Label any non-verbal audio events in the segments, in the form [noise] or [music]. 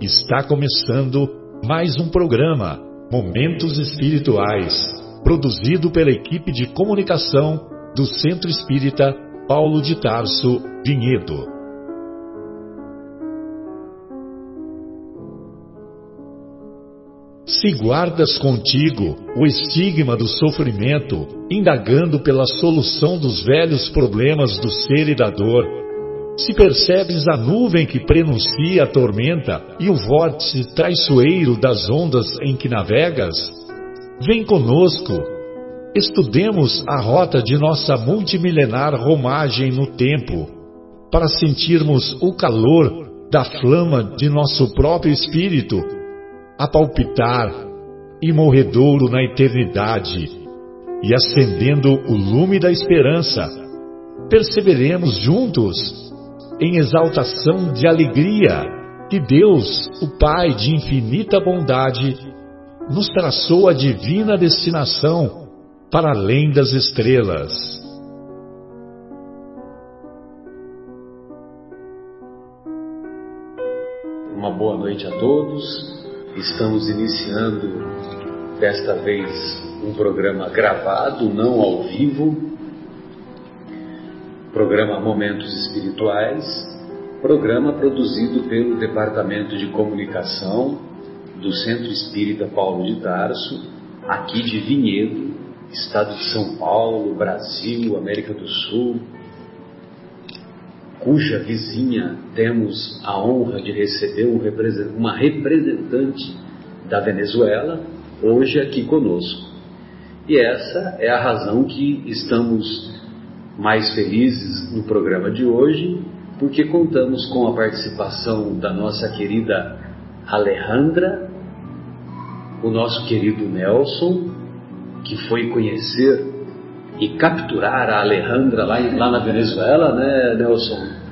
Está começando mais um programa Momentos Espirituais, produzido pela equipe de comunicação do Centro Espírita Paulo de Tarso Vinhedo. Se guardas contigo o estigma do sofrimento, indagando pela solução dos velhos problemas do ser e da dor, se percebes a nuvem que prenuncia a tormenta e o vórtice traiçoeiro das ondas em que navegas, vem conosco, estudemos a rota de nossa multimilenar romagem no tempo, para sentirmos o calor da flama de nosso próprio espírito a palpitar, imorredouro na eternidade, e acendendo o lume da esperança, perceberemos juntos, em exaltação de alegria, que Deus, o Pai de infinita bondade, nos traçou a divina destinação para além das estrelas. Uma boa noite a todos. Estamos iniciando desta vez um programa gravado, não ao vivo, programa Momentos Espirituais, programa produzido pelo Departamento de Comunicação do Centro Espírita Paulo de Tarso, aqui de Vinhedo, estado de São Paulo, Brasil, América do Sul, cuja vizinha temos a honra de receber uma representante da Venezuela, hoje aqui conosco. E essa é a razão que estamos mais felizes no programa de hoje, porque contamos com a participação da nossa querida Alejandra, o nosso querido Nelson, que foi conhecer e capturar a Alejandra lá, lá na Venezuela, né, Nelson?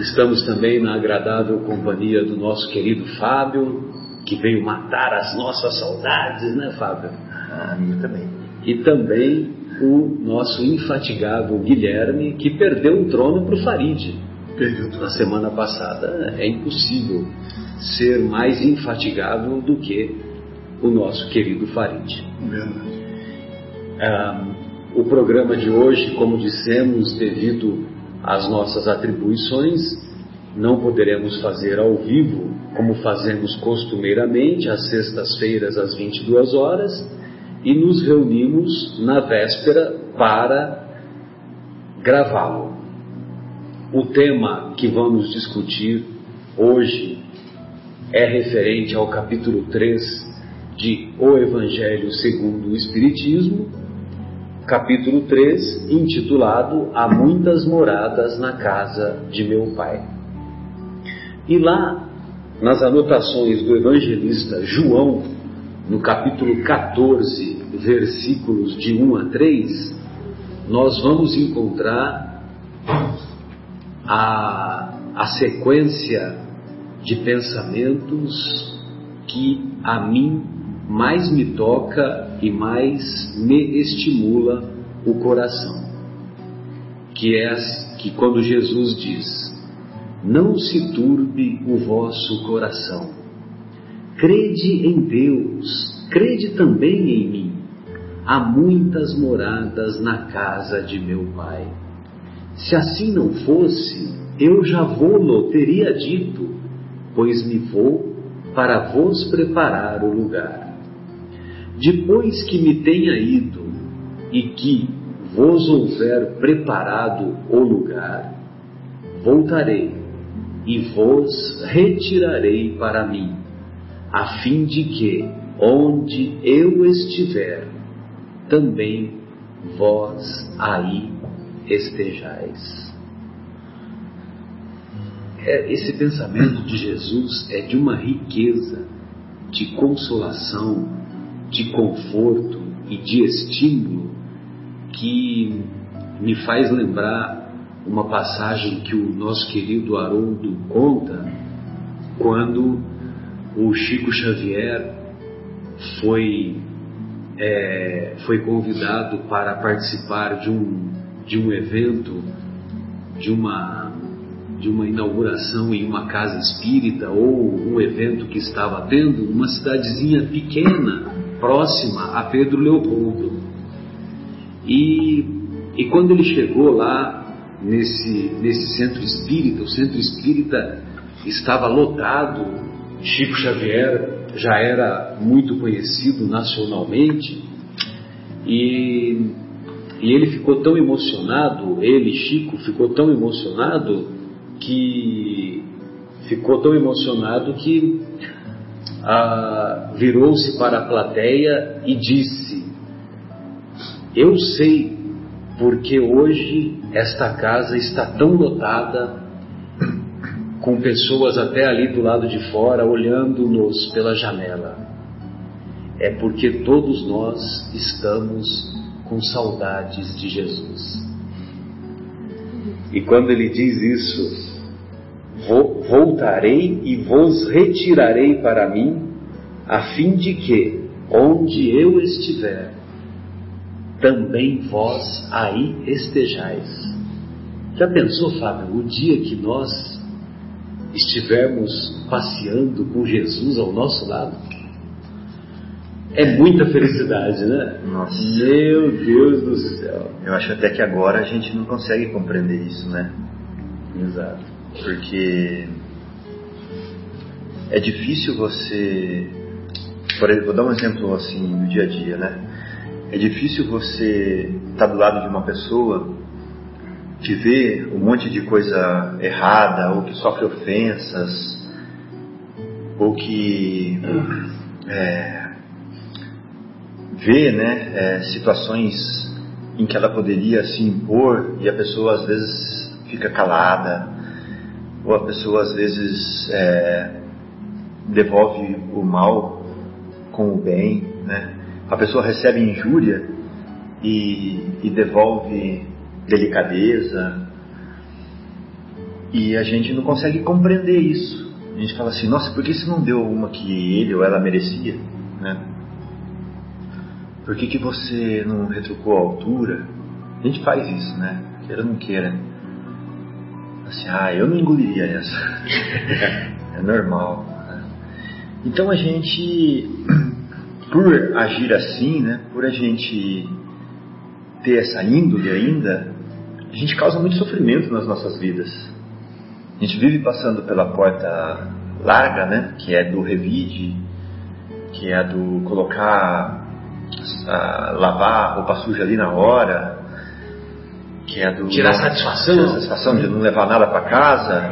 Estamos também na agradável companhia do nosso querido Fábio, que veio matar as nossas saudades, né, Fábio? Ah, minha também. E também o nosso infatigável Guilherme, que perdeu o trono para o Farid. Perdeu na semana passada. É impossível ser mais infatigável do que o nosso querido Farid. Verdade. Ah, o programa de hoje, como dissemos, devido às nossas atribuições, não poderemos fazer ao vivo, como fazemos costumeiramente, às sextas-feiras, às 22 horas, e nos reunimos na véspera para gravá-lo. O tema que vamos discutir hoje é referente ao capítulo 3 de O Evangelho segundo o Espiritismo, capítulo 3, intitulado Há muitas moradas na casa de meu pai. E lá, nas anotações do evangelista João, no capítulo 14, versículos de 1 a 3, nós vamos encontrar a, a sequência de pensamentos que a mim mais me toca e mais me estimula o coração. Que é que quando Jesus diz: Não se turbe o vosso coração. Crede em Deus, crede também em mim. Há muitas moradas na casa de meu Pai. Se assim não fosse, eu já vou-lo teria dito, pois me vou para vos preparar o lugar. Depois que me tenha ido e que vos houver preparado o lugar, voltarei e vos retirarei para mim, a fim de que, onde eu estiver, também vós aí estejais. É, esse pensamento de Jesus é de uma riqueza de consolação, de conforto e de estímulo que me faz lembrar uma passagem que o nosso querido Haroldo conta quando o Chico Xavier foi, é, foi convidado para participar de um, de um evento, de uma, de uma inauguração em uma casa espírita ou um evento que estava tendo, uma cidadezinha pequena, próxima a Pedro Leopoldo. E, e quando ele chegou lá, nesse, nesse centro espírita, o centro espírita estava lotado, Chico Xavier já era muito conhecido nacionalmente, e, e ele ficou tão emocionado, ele, Chico, ficou tão emocionado que ficou tão emocionado que ah, virou-se para a plateia e disse: Eu sei porque hoje esta casa está tão lotada, com pessoas até ali do lado de fora olhando-nos pela janela. É porque todos nós estamos com saudades de Jesus. E quando ele diz isso, voltarei e vos retirarei para mim, a fim de que, onde eu estiver, também vós aí estejais. Já pensou, Fábio, o dia que nós estivermos passeando com Jesus ao nosso lado? É muita felicidade, né? Nossa. Meu Deus do céu. Eu acho até que agora a gente não consegue compreender isso, né? Exato. Porque é difícil você. Por exemplo, vou dar um exemplo assim do dia a dia, né? É difícil você estar do lado de uma pessoa que vê um monte de coisa errada, ou que sofre ofensas, ou que é, vê né, é, situações em que ela poderia se impor e a pessoa às vezes fica calada, ou a pessoa às vezes é, devolve o mal com o bem, né? A pessoa recebe injúria e, e devolve delicadeza e a gente não consegue compreender isso. A gente fala assim, nossa, por que você não deu uma que ele ou ela merecia, né? Por que, que você não retrucou a altura? A gente faz isso, né? Queira ou não queira. Assim, ah, eu não engoliria essa. [laughs] é normal. Né? Então a gente, por agir assim, né? Por a gente ter essa índole ainda, a gente causa muito sofrimento nas nossas vidas. A gente vive passando pela porta larga, né? Que é do revide, que é do colocar uh, lavar a roupa suja ali na hora, que é do tirar satisfação, tirar satisfação de não levar nada para casa,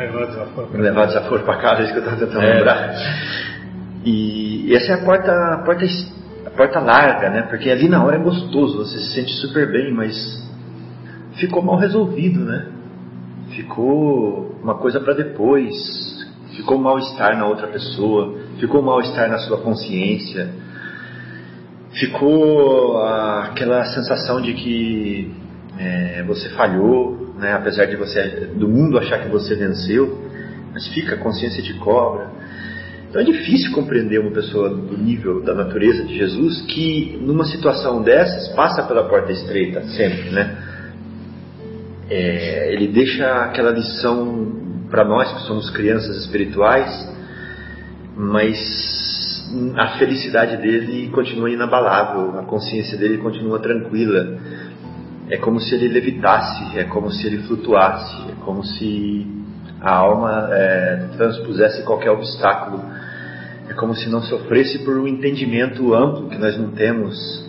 não levar desaforo para casa, é isso que eu estava tentando é. lembrar. E essa é a porta, a porta, a porta larga, né? Porque ali na hora é gostoso, você se sente super bem, mas ficou mal resolvido, né? Ficou uma coisa para depois, ficou mal estar na outra pessoa, ficou mal estar na sua consciência ficou aquela sensação de que é, você falhou, né? apesar de você do mundo achar que você venceu, mas fica a consciência de cobra. Então é difícil compreender uma pessoa do nível da natureza de Jesus que numa situação dessas passa pela porta estreita sempre, né? É, ele deixa aquela lição para nós que somos crianças espirituais, mas a felicidade dele continua inabalável, a consciência dele continua tranquila. É como se ele levitasse, é como se ele flutuasse, é como se a alma é, transpusesse qualquer obstáculo. É como se não sofresse por um entendimento amplo que nós não temos.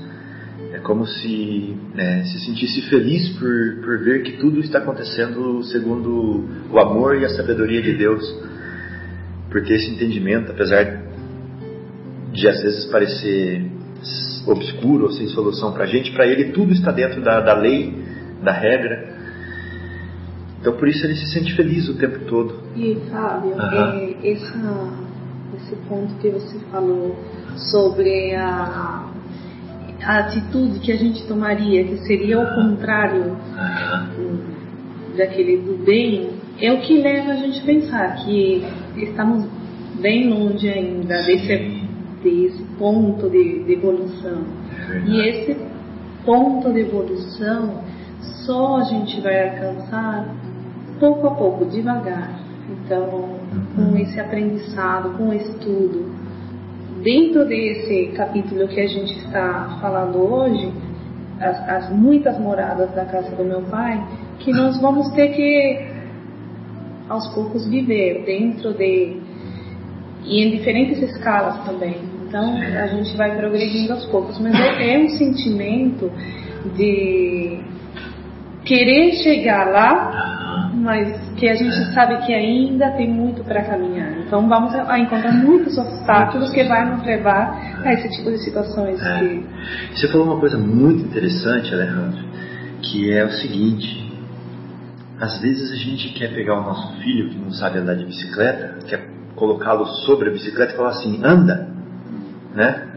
Como se né, se sentisse feliz por, por ver que tudo está acontecendo segundo o amor e a sabedoria de Deus. Por ter esse entendimento, apesar de às vezes parecer obscuro ou sem solução para a gente, para ele tudo está dentro da, da lei, da regra. Então por isso ele se sente feliz o tempo todo. E Fábio, uhum. é, essa, esse ponto que você falou sobre a, a, atitude que a gente tomaria, que seria o contrário uhum. daquele do bem, é o que leva a gente a pensar que estamos bem longe ainda desse ter esse ponto de, de evolução. É e esse ponto de evolução só a gente vai alcançar pouco a pouco, devagar. Então, com esse aprendizado, com o estudo, dentro desse capítulo que a gente está falando hoje, as, as, muitas moradas da casa do meu pai, que nós vamos ter que aos poucos viver dentro de e em diferentes escalas também. Então a gente vai progredindo aos poucos, mas é, é um sentimento de querer chegar lá, mas que a gente sabe que ainda tem muito para caminhar. Então vamos a encontrar muitos obstáculos que vai nos levar a esse tipo de situações. É. Que... Você falou uma coisa muito interessante, Alejandro, que é o seguinte: às vezes a gente quer pegar o nosso filho que não sabe andar de bicicleta, quer colocá-lo sobre a bicicleta e falar assim: anda, né?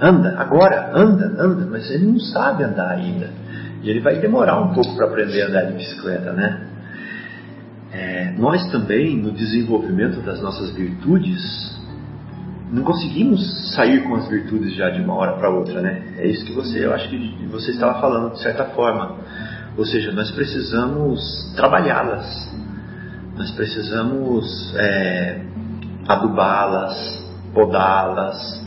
Anda, agora, anda, anda, mas ele não sabe andar ainda. E ele vai demorar um pouco para aprender a andar de bicicleta, né? É, nós também, no desenvolvimento das nossas virtudes, não conseguimos sair com as virtudes já de uma hora para outra, né? É isso que você, eu acho que você estava falando de certa forma. Ou seja, nós precisamos trabalhá-las, nós precisamos é, adubá-las, podá-las,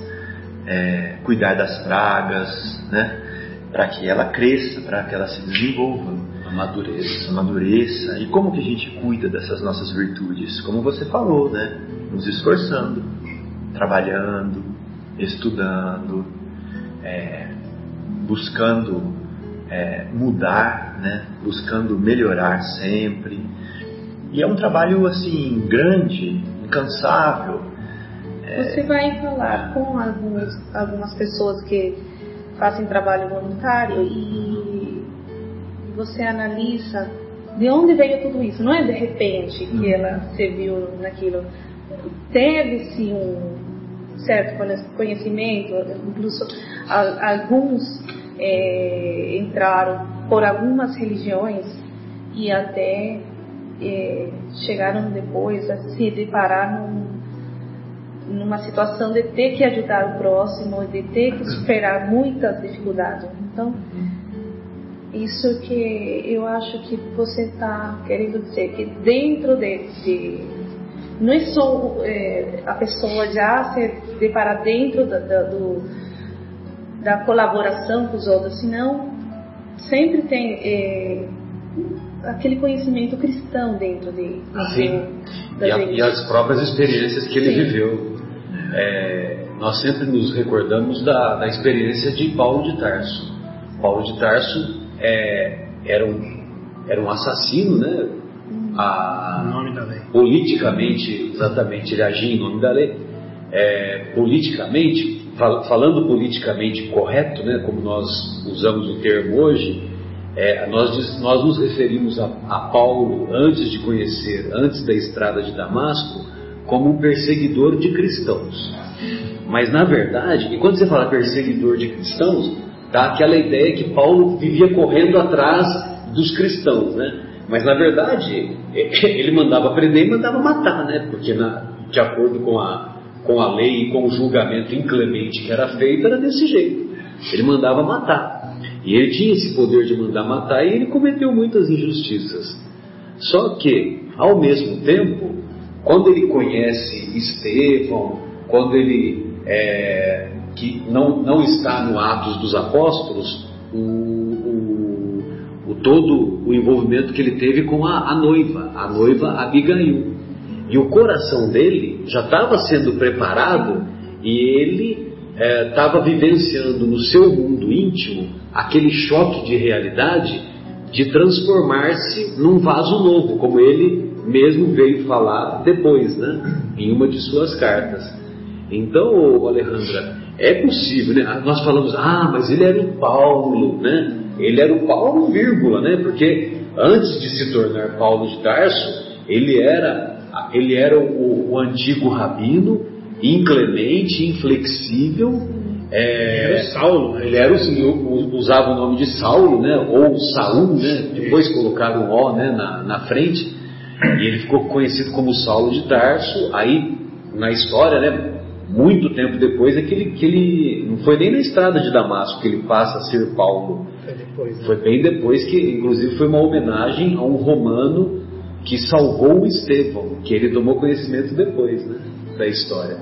é, cuidar das pragas, né? Para que ela cresça, para que ela se desenvolva. Amadureça. Amadureça. E como que a gente cuida dessas nossas virtudes? Como você falou, né? Nos esforçando, trabalhando, estudando, é, buscando é, mudar, né? Buscando melhorar sempre. E é um trabalho assim grande, incansável. É... Você vai falar com algumas, algumas pessoas que fazem trabalho voluntário e você analisa de onde veio tudo isso. Não é de repente que hum. ela se viu naquilo. Teve-se um certo conhecimento, incluso alguns é, entraram por algumas religiões e até é, chegaram depois a se deparar num, numa situação de ter que ajudar o próximo, de ter que superar muitas dificuldades. Então, isso que eu acho que você está querendo dizer, que dentro de, de não é só é, a pessoa já se deparar dentro da, da, do, da colaboração com os outros, senão sempre tem é, aquele conhecimento cristão dentro de, Sim. e, a, e, as próprias experiências que ele Sim. viveu. É, nós sempre nos recordamos da, da, experiência de Paulo de Tarso. Paulo de Tarso é, era, um, era um assassino, né? A, em nome da lei. Politicamente, exatamente, ele agia em nome da lei. É, politicamente, fal, falando politicamente correto, né, como nós usamos o termo hoje, é, nós, nós nos referimos a, a, Paulo, antes de conhecer, antes da estrada de Damasco, como um perseguidor de cristãos. Mas na verdade, e quando você fala perseguidor de cristãos, dá aquela ideia que Paulo vivia correndo atrás dos cristãos, né? Mas na verdade, [laughs] ele mandava prender e mandava matar, né? Porque na, de acordo com a, com a lei e com o julgamento inclemente que era feito, era desse jeito. Ele mandava matar. E ele tinha esse poder de mandar matar e ele cometeu muitas injustiças. Só que, ao mesmo tempo, quando ele conhece Estevão, quando ele é, que não, não está no Atos dos Apóstolos, o, o, o, todo o envolvimento que ele teve com a, a noiva, a noiva Abigail. E o coração dele já estava sendo preparado e ele estava é, vivenciando no seu mundo íntimo aquele choque de realidade de transformar-se num vaso novo, como ele mesmo veio falar depois, né, em uma de suas cartas. Então, Alejandra, é possível, né? Nós falamos, ah, mas ele era o Paulo, né? Ele era o Paulo, vírgula, né? Porque antes de se tornar Paulo de Tarso, ele era, ele era o, o antigo rabino inclemente, inflexível. É, era Saulo, né? ele era o, usava o nome de Saulo, né? Ou Saul, né? Depois colocaram o O, né? Na, na frente e ele ficou conhecido como Saulo de Tarso. Aí na história, né? Muito tempo depois é que ele, que ele não foi nem na estrada de Damasco que ele passa a ser Paulo. Foi depois. Né? Foi bem depois que, inclusive, foi uma homenagem a um romano que salvou o Estevão, que ele tomou conhecimento depois né, da história.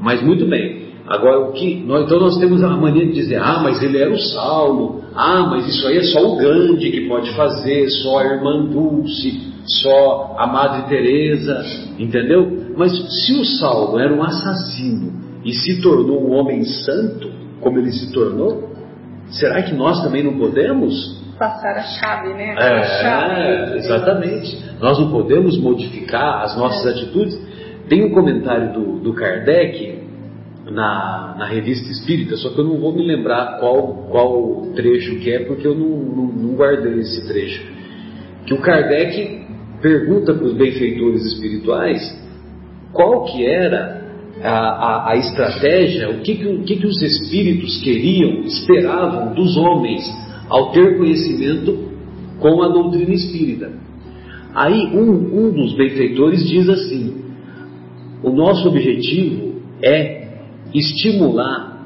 Mas muito bem, agora o que. Nós, então nós temos a mania de dizer, ah, mas ele era o Saulo, ah, mas isso aí é só o Gandhi que pode fazer, só a irmã Dulce, só a Madre Teresa, entendeu? Mas se o Saulo era um assassino e se tornou um homem santo, como ele se tornou, será que nós também não podemos? Passar a chave, né? É, A chave. exatamente. Nós não podemos modificar as nossas atitudes. Tem um comentário do, do Kardec na, na revista Espírita, só que eu não vou me lembrar qual, qual trecho que é, porque eu não, não, não guardei esse trecho. Que o Kardec pergunta para os benfeitores espirituais qual que era a, a, a estratégia, o que, que, o que, que os espíritos queriam, esperavam dos homens ao ter conhecimento com a doutrina espírita. Aí um, um dos benfeitores diz assim: o nosso objetivo é estimular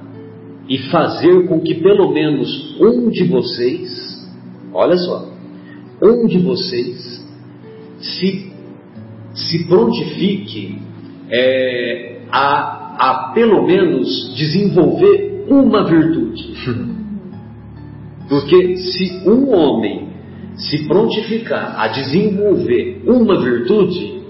e fazer com que pelo menos um de vocês, olha só, um de vocês se, se prontifique é, a, a pelo menos desenvolver uma virtude. [laughs] Porque se um homem se prontificar a desenvolver uma virtude,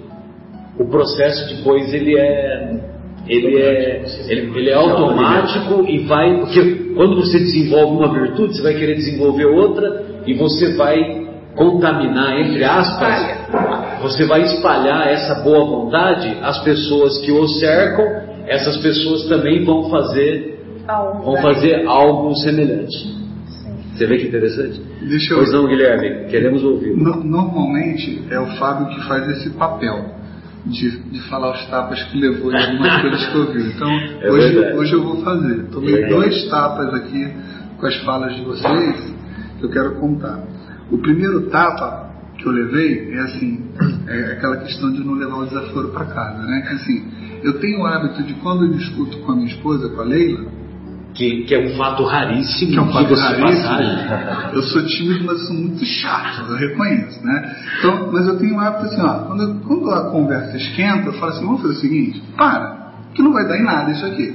o processo depois ele é ele é ele, ele é automático e vai porque quando você desenvolve uma virtude você vai querer desenvolver outra e você vai contaminar entre aspas você vai espalhar essa boa vontade às pessoas que o cercam essas pessoas também vão fazer vão fazer algo semelhante você vê que interessante? Deixa eu... Pois não, Guilherme, queremos ouvir. No- Normalmente é o Fábio que faz esse papel de, de falar os tapas que levou em algumas coisas que eu vi. Então, [laughs] É hoje, verdade. hoje eu vou fazer. Tomei Legal. dois tapas aqui com as falas de vocês que eu quero contar. O primeiro tapa que eu levei é assim, é aquela questão de não levar o desaforo para casa, né? Assim, eu tenho o hábito de quando eu discuto com a minha esposa, com a Leila, Que, que é um fato raríssimo, que é um fato raríssimo. passagem. Eu sou tímido, mas sou muito chato, eu reconheço, né? Então, mas eu tenho um hábito assim, ó, quando, eu- quando a conversa esquenta, eu falo assim, vamos fazer o seguinte, para, que não vai dar em nada isso aqui.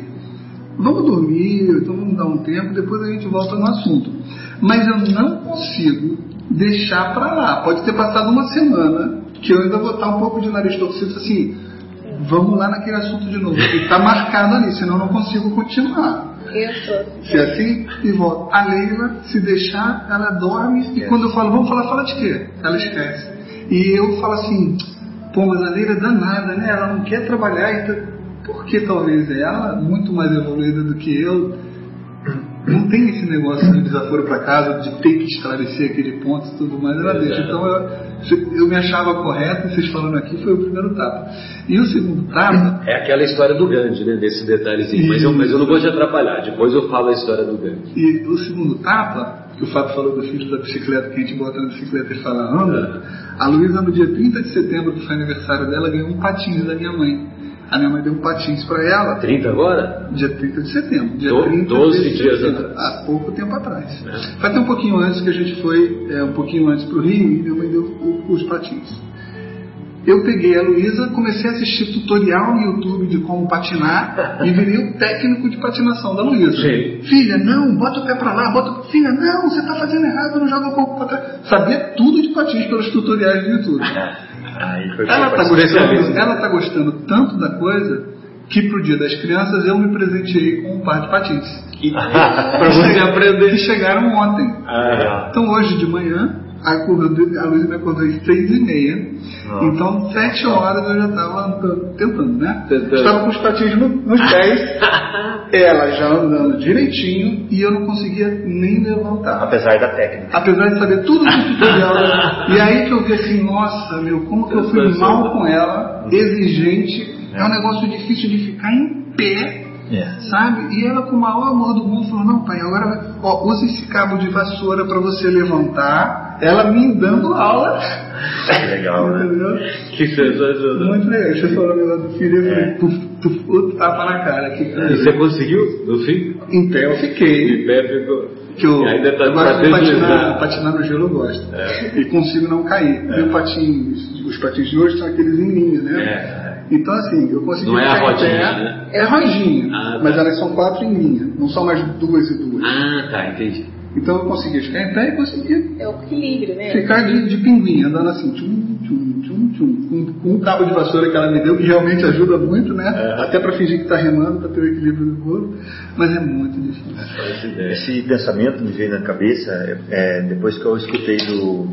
Vamos dormir, então vamos dar um tempo, depois a gente volta no assunto. Mas eu não consigo deixar pra lá. Pode ter passado uma semana que eu ainda vou estar um pouco de nariz torcido assim, vamos lá naquele assunto de novo. E tá marcado ali, senão eu não consigo continuar. Sou. Se é assim, e volta. A Leila, se deixar, ela dorme. E quando eu falo, vamos falar, fala de quê? Ela esquece. E eu falo assim, pô, mas a Leila é danada, né? Ela não quer trabalhar. Então, porque talvez ela, muito mais evoluída do que eu, não tem esse negócio de desaforo para casa, de ter que esclarecer aquele ponto e tudo mais, ela deixa. Então eu, eu me achava correto, vocês falando aqui, foi o primeiro tapa. E o segundo tapa, É aquela história do Gandhi, né? Desse detalhezinho. Mas eu, mas eu não vou te atrapalhar. Depois eu falo a história do Gandhi. E o segundo tapa, que o Fábio falou do filho da bicicleta, que a gente bota na bicicleta e fala anda, a Luísa no dia 30 de setembro, que foi aniversário dela, ganhou um patins da minha mãe. A minha mãe deu um patins para ela, 30 agora? dia 30 de setembro. Dia Do- 30 12 de dias setembro, atrás. Há pouco tempo atrás. É. Foi até um pouquinho antes que a gente foi, é, um pouquinho antes para o Rio, e minha mãe deu o- os patins. Eu peguei a Luísa, comecei a assistir tutorial no YouTube de como patinar e virei o técnico de patinação da Luísa. Filha, não, bota o pé pra lá, bota. Filha, não, você tá fazendo errado, não joga o corpo pra trás. Sabia tudo de patins pelos tutoriais do YouTube. [laughs] Aí foi Ela tá, especialista. gostando, ela tá gostando tanto da coisa que pro dia das crianças eu me presenteei com um par de patins. [laughs] pra você aprender. Que chegaram ontem. Ah, Então hoje de manhã, acordou- a Luísa me acordou às seis e meia. Nossa. Então, sete horas eu já estava tentando, né? Tentando. Estava com os patins no- nos pés, [laughs] ela já andando direitinho e eu não conseguia nem levantar. Apesar da técnica. Apesar de saber tudo do tutorial. [laughs] e aí que eu vi assim, nossa, meu, como que eu fui mal com ela, exigente. É um negócio difícil de ficar em pé É. sabe? E ela com o maior amor do mundo falou, não pai, agora ó, usa esse cabo de vassoura para você levantar. Ela me dando aula. Que legal, né? Que sensacional. Muito legal. Você falou o negócio do filho, eu falei, tuf, tuf, outro tapa na cara. Que, E você conseguiu, no fim? Em pé eu fiquei. De pé ficou. Que eu, ainda tá eu gosto de patinar, deslizar. patinar no gelo, eu gosto. E consigo não cair. Meu patinho, os os patins de hoje são aqueles em linha, né? É. Então, assim, eu consegui Não é a ficar em rodinha, pé. né? É rodinha, Ah, tá. mas elas são quatro em linha, não são mais duas e duas. Ah, tá, entendi. Então eu consegui ficar em pé e consegui É o equilíbrio, né? ficar de, de pinguim, andando assim, tchum, tchum, tchum, tchum, com, com um cabo de vassoura que ela me deu, que realmente ajuda muito, né? Até para fingir que tá remando, para ter o equilíbrio do corpo, mas é muito difícil. Esse pensamento me veio na cabeça é, depois que eu escutei do,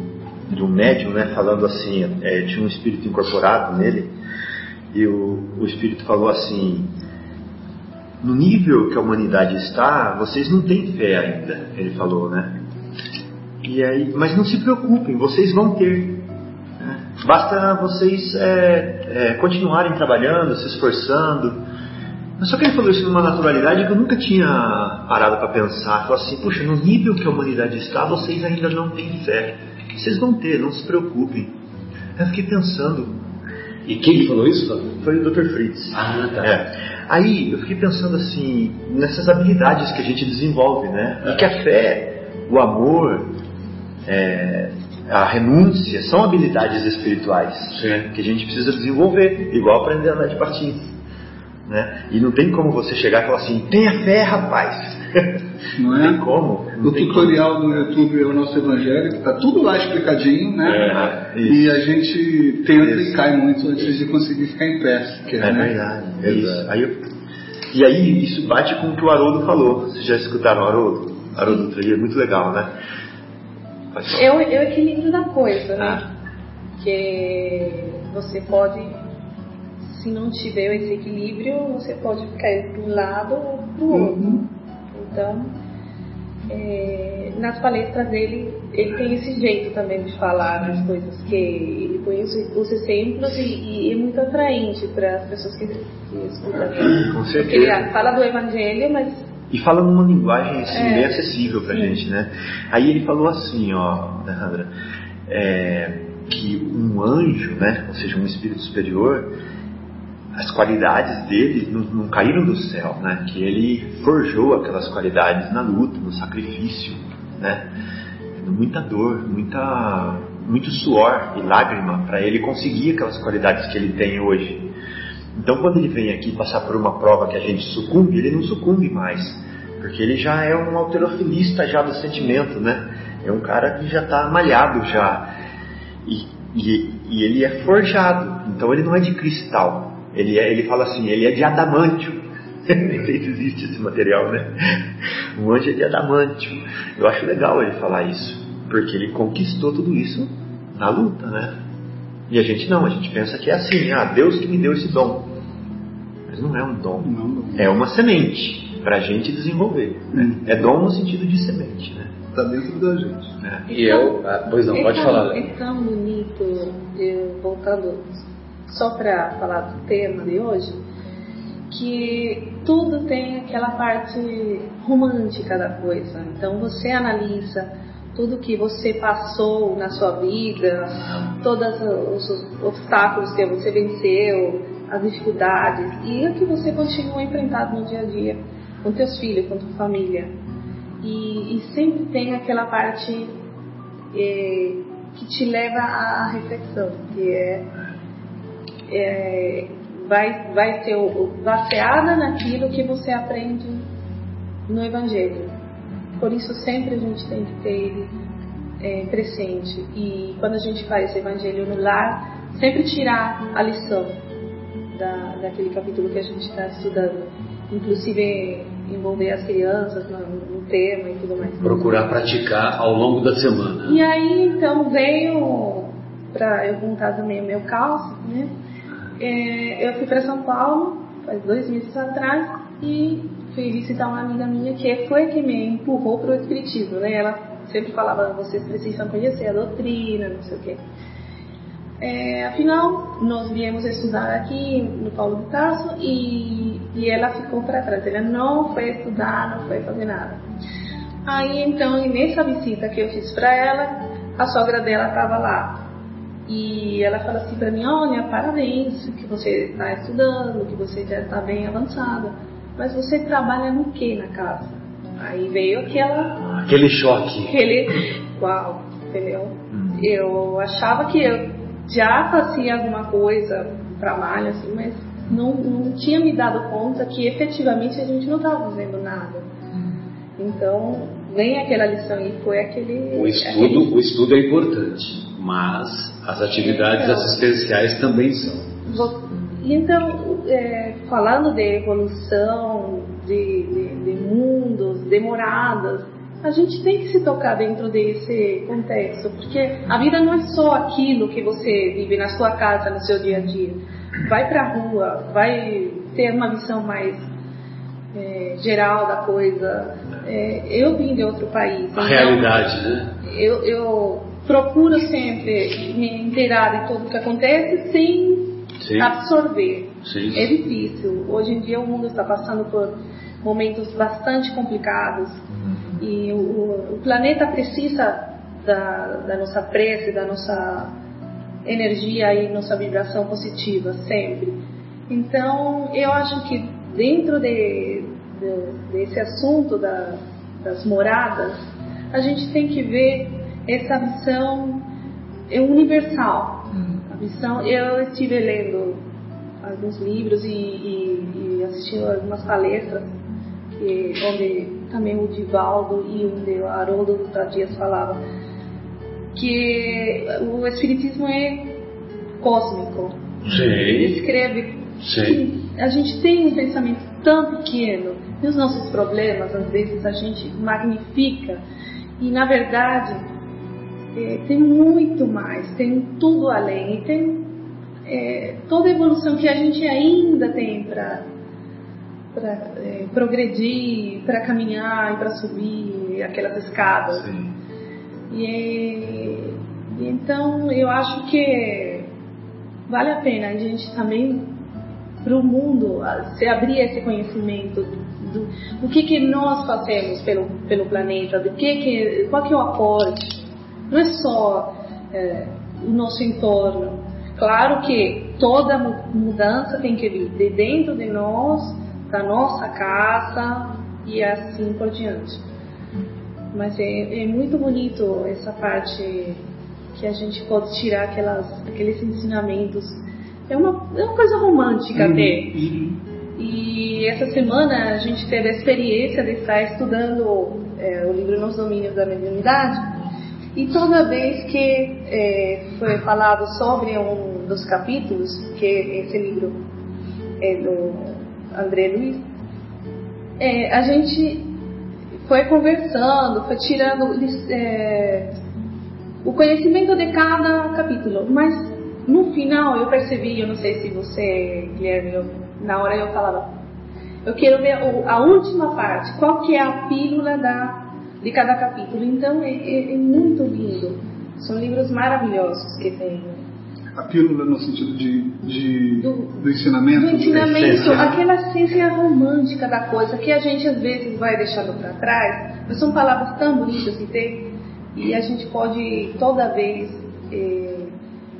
do médium, né, falando assim, é, tinha um espírito incorporado nele, e o, o espírito falou assim, no nível que a humanidade está, vocês não têm fé ainda, ele falou, né? E aí, mas não se preocupem, vocês vão ter. né? Basta vocês é, é, continuarem trabalhando, se esforçando. Só que ele falou isso numa naturalidade que eu nunca tinha parado para pensar. Falou assim, puxa, no nível que a humanidade está, vocês ainda não têm fé. Vocês vão ter, não se preocupem. Eu fiquei pensando, E quem que falou isso, foi o Dr. Fritz. Ah, tá. É. Aí eu fiquei pensando assim, nessas habilidades que a gente desenvolve, né? E que a fé, o amor, é, a renúncia são habilidades espirituais Sim. que a gente precisa desenvolver, igual aprender a andar de patins. Né? E não tem como você chegar e falar assim, tenha fé, rapaz. Não Não é? [laughs] tem como. Não O tem tutorial do YouTube é o nosso evangelho, que tá tudo lá explicadinho, né? É, e a gente tenta Isso. e cai muito antes de conseguir ficar em pé, sequer, É né? verdade, isso. Aí eu- e aí isso bate com o que o Haroldo falou. Vocês já escutaram o Haroldo? Haroldo Trujillo, é muito legal, né? É é o equilíbrio da coisa, né? Ah. Que você pode, se não tiver esse equilíbrio, você pode cair para um lado ou para o outro. Uhum. Então, é, nas palestras dele, ele tem esse jeito também de falar as coisas, que ele põe os, os exemplos e, e é muito atraente para as pessoas que, que escutam. Com certeza. ele fala do evangelho, mas E fala numa linguagem assim, É. bem acessível pra gente, né? Aí ele falou assim, ó, Alejandra, é, que um anjo, né, ou seja, um espírito superior, as qualidades dele não, não caíram do céu, né? Que ele forjou aquelas qualidades na luta, no sacrifício, né? Muita dor, muita, muito suor e lágrima para ele conseguir aquelas qualidades que ele tem hoje. Então, quando ele vem aqui passar por uma prova que a gente sucumbe, ele não sucumbe mais, porque ele já é um alterofilista já do sentimento, né? É um cara que já está malhado já. E, e, e ele é forjado, então ele não é de cristal. Ele, é, ele fala assim, ele é de adamantio. [laughs] Nem sei se existe esse material, né? Um anjo é de adamantio. Eu acho legal ele falar isso, porque ele conquistou tudo isso na luta, né? E a gente não, a gente pensa que é assim, ah, Deus que me deu esse dom. Mas não é um dom, Não, não. é uma semente para a gente desenvolver. né? É dom no sentido de semente, né? Tá dentro da gente. É. E eu. ah, pois não, é pode tão, falar. É tão bonito, eu, voltando só para falar do tema de hoje, que tudo tem aquela parte romântica da coisa. Então você analisa tudo que você passou na sua vida, todos os obstáculos que você venceu, as dificuldades e o que você continua enfrentando no dia a dia com teus filhos, com tua família. E, e sempre tem aquela parte eh, que te leva à reflexão, que é, é, vai, vai ser baseada naquilo que você aprende no Evangelho. Por isso sempre a gente tem que ter ele é, presente. E quando a gente faz Evangelho no lar, sempre tirar a lição da, daquele capítulo que a gente está estudando. Inclusive envolver as crianças no, no tema e tudo mais. Procurar praticar ao longo da semana. E aí, então, veio para eu contar também o meu caso, né? É, eu fui para São Paulo faz dois meses atrás e fui visitar uma amiga minha que foi que me empurrou para o Espiritismo, né? Ela sempre falava, vocês precisam conhecer a doutrina, não sei o quê. É, afinal, nós viemos estudar aqui no Paulo de Tarso e, e ela ficou para trás. Ela não foi estudar, não foi fazer nada. Aí então, nessa visita que eu fiz para ela, a sogra dela estava lá. E ela falou assim para mim: Olha, parabéns que você está estudando, que você já está bem avançada, mas você trabalha no que na casa? Aí veio aquela Aquele choque. aquele uau, entendeu? Eu achava que eu já fazia alguma coisa trabalho, assim, mas não, não tinha me dado conta que efetivamente a gente não estava fazendo nada. Então, vem aquela lição e foi aquele. O estudo, aquele... o estudo é importante, mas as atividades então, assistenciais também são. Então, é, falando de evolução, de, de, de mundos, de moradas, a gente tem que se tocar dentro desse contexto, porque a vida não é só aquilo que você vive na sua casa, no seu dia a dia. Vai para a rua, vai ter uma visão mais é, geral da coisa. É, eu vim de outro país. A então, realidade, né? Eu, eu procuro sempre me inteirar de tudo que acontece sem Sim. absorver. Sim. É difícil. Hoje em dia o mundo está passando por momentos bastante complicados e o, o planeta precisa da, da, nossa prece, da nossa energia e nossa vibração positiva sempre. Então, eu acho que dentro de, de, desse assunto da, das moradas, a gente tem que ver essa visão universal. A visão, eu estive lendo alguns livros e, e, e assistindo algumas palestras que, onde também o Divaldo e o Haroldo do Dias falavam, que o Espiritismo é cósmico. Sim. Ele escreve Sim. que a gente tem um pensamento tão pequeno e os nossos problemas, às vezes, a gente magnifica e, na verdade, é, tem muito mais, tem tudo além e tem é, toda a evolução que a gente ainda tem para é, progredir, para caminhar e para subir aquelas escadas. Sim. E, e, então eu acho que vale a pena a gente também para o mundo se abrir esse conhecimento do, do que que nós fazemos pelo pelo planeta, do que que qual que é o aporte. Não é só é, o nosso entorno. Claro que toda mudança tem que vir de dentro de nós da nossa casa e assim por diante. Mas é, é muito bonito essa parte que a gente pode tirar aquelas, aqueles ensinamentos. É uma, é uma coisa romântica uhum. até. Uhum. E essa semana a gente teve a experiência de estar estudando é, o livro Nos Domínios da Mediunidade. E toda vez que é, foi falado sobre um dos capítulos, que esse livro é do André Luiz, é, a gente foi conversando, foi tirando é, o conhecimento de cada capítulo, mas no final eu percebi, eu não sei se você, Guilherme, eu, na hora eu falava, eu quero ver a última parte, qual que é a pílula da, de cada capítulo. Então é, é, é muito lindo, são livros maravilhosos que tem a pílula no sentido de, de do, do, ensinamento? Do ensinamento, aquela essência romântica da coisa que a gente às vezes vai deixando para trás, mas são palavras tão bonitas que tem e a gente pode toda vez é,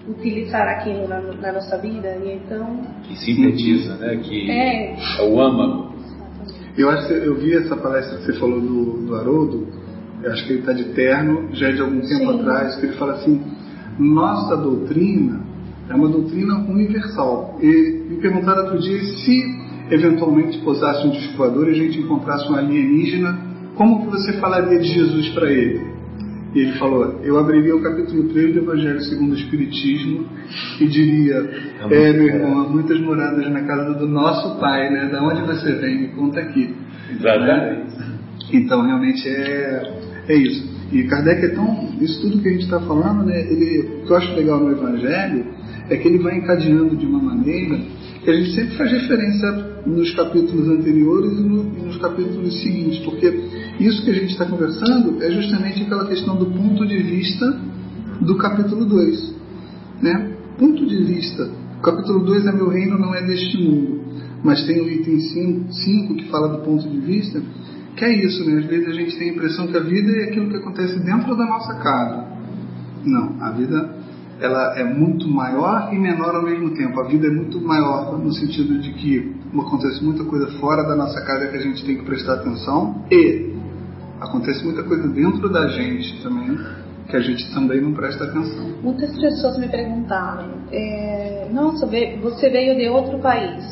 utilizar aquilo na, na, nossa vida e então que sintetiza, né? Que é, é o âmago. Eu acho que eu vi essa palestra que você falou do, do Haroldo, eu acho que ele está de terno, já é de algum tempo Sim. atrás, que ele fala assim nossa doutrina é uma doutrina universal. E me perguntaram outro dia se eventualmente pousasse um disco e a gente encontrasse um alienígena, como que você falaria de Jesus para ele? E ele falou, eu abriria o capítulo 3 do Evangelho segundo o Espiritismo e diria, é meu irmão, há muitas moradas na casa do nosso pai, né? Da onde você vem? Me conta aqui. Exatamente. Então realmente é, é isso. E Kardec é tão. Isso tudo que a gente está falando, né, ele, o que eu acho legal no Evangelho é que ele vai encadeando de uma maneira que a gente sempre faz referência nos capítulos anteriores e, no, e nos capítulos seguintes, porque isso que a gente está conversando é justamente aquela questão do ponto de vista do capítulo 2. Né? Ponto de vista. O capítulo 2 é meu reino, não é deste mundo. Mas tem o item 5 que fala do ponto de vista que é isso, né? Às vezes a gente tem a impressão que a vida é aquilo que acontece dentro da nossa casa. Não, a vida ela é muito maior e menor ao mesmo tempo. A vida é muito maior no sentido de que acontece muita coisa fora da nossa casa que a gente tem que prestar atenção e acontece muita coisa dentro da gente também que a gente também não presta atenção. Muitas pessoas me perguntaram, é, nossa, você veio de outro país,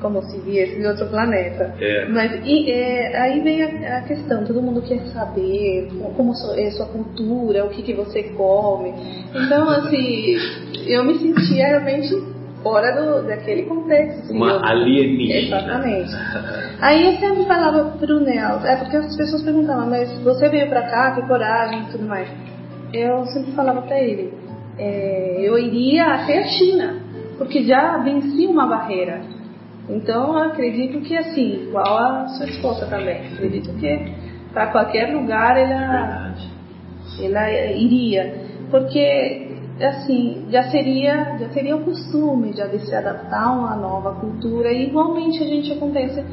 como se viesse de outro planeta. É. Mas e, é, aí vem a, a, questão, todo mundo quer saber como é sua cultura, o que, que você come. Então, assim, eu me sentia realmente fora do, daquele contexto. Assim, Uma eu, alienígena. Exatamente. Aí eu sempre falava pro Nel, é porque as pessoas perguntavam, mas você veio pra cá, que coragem e tudo mais. Eu sempre falava pra ele, é, eu iria até a China, porque já venci uma barreira. Então eu acredito que assim, igual a sua esposa também, acredito que para qualquer lugar ela, ela iria. Porque assim, já seria, já seria o costume já de se adaptar a uma nova cultura e igualmente a gente acontece,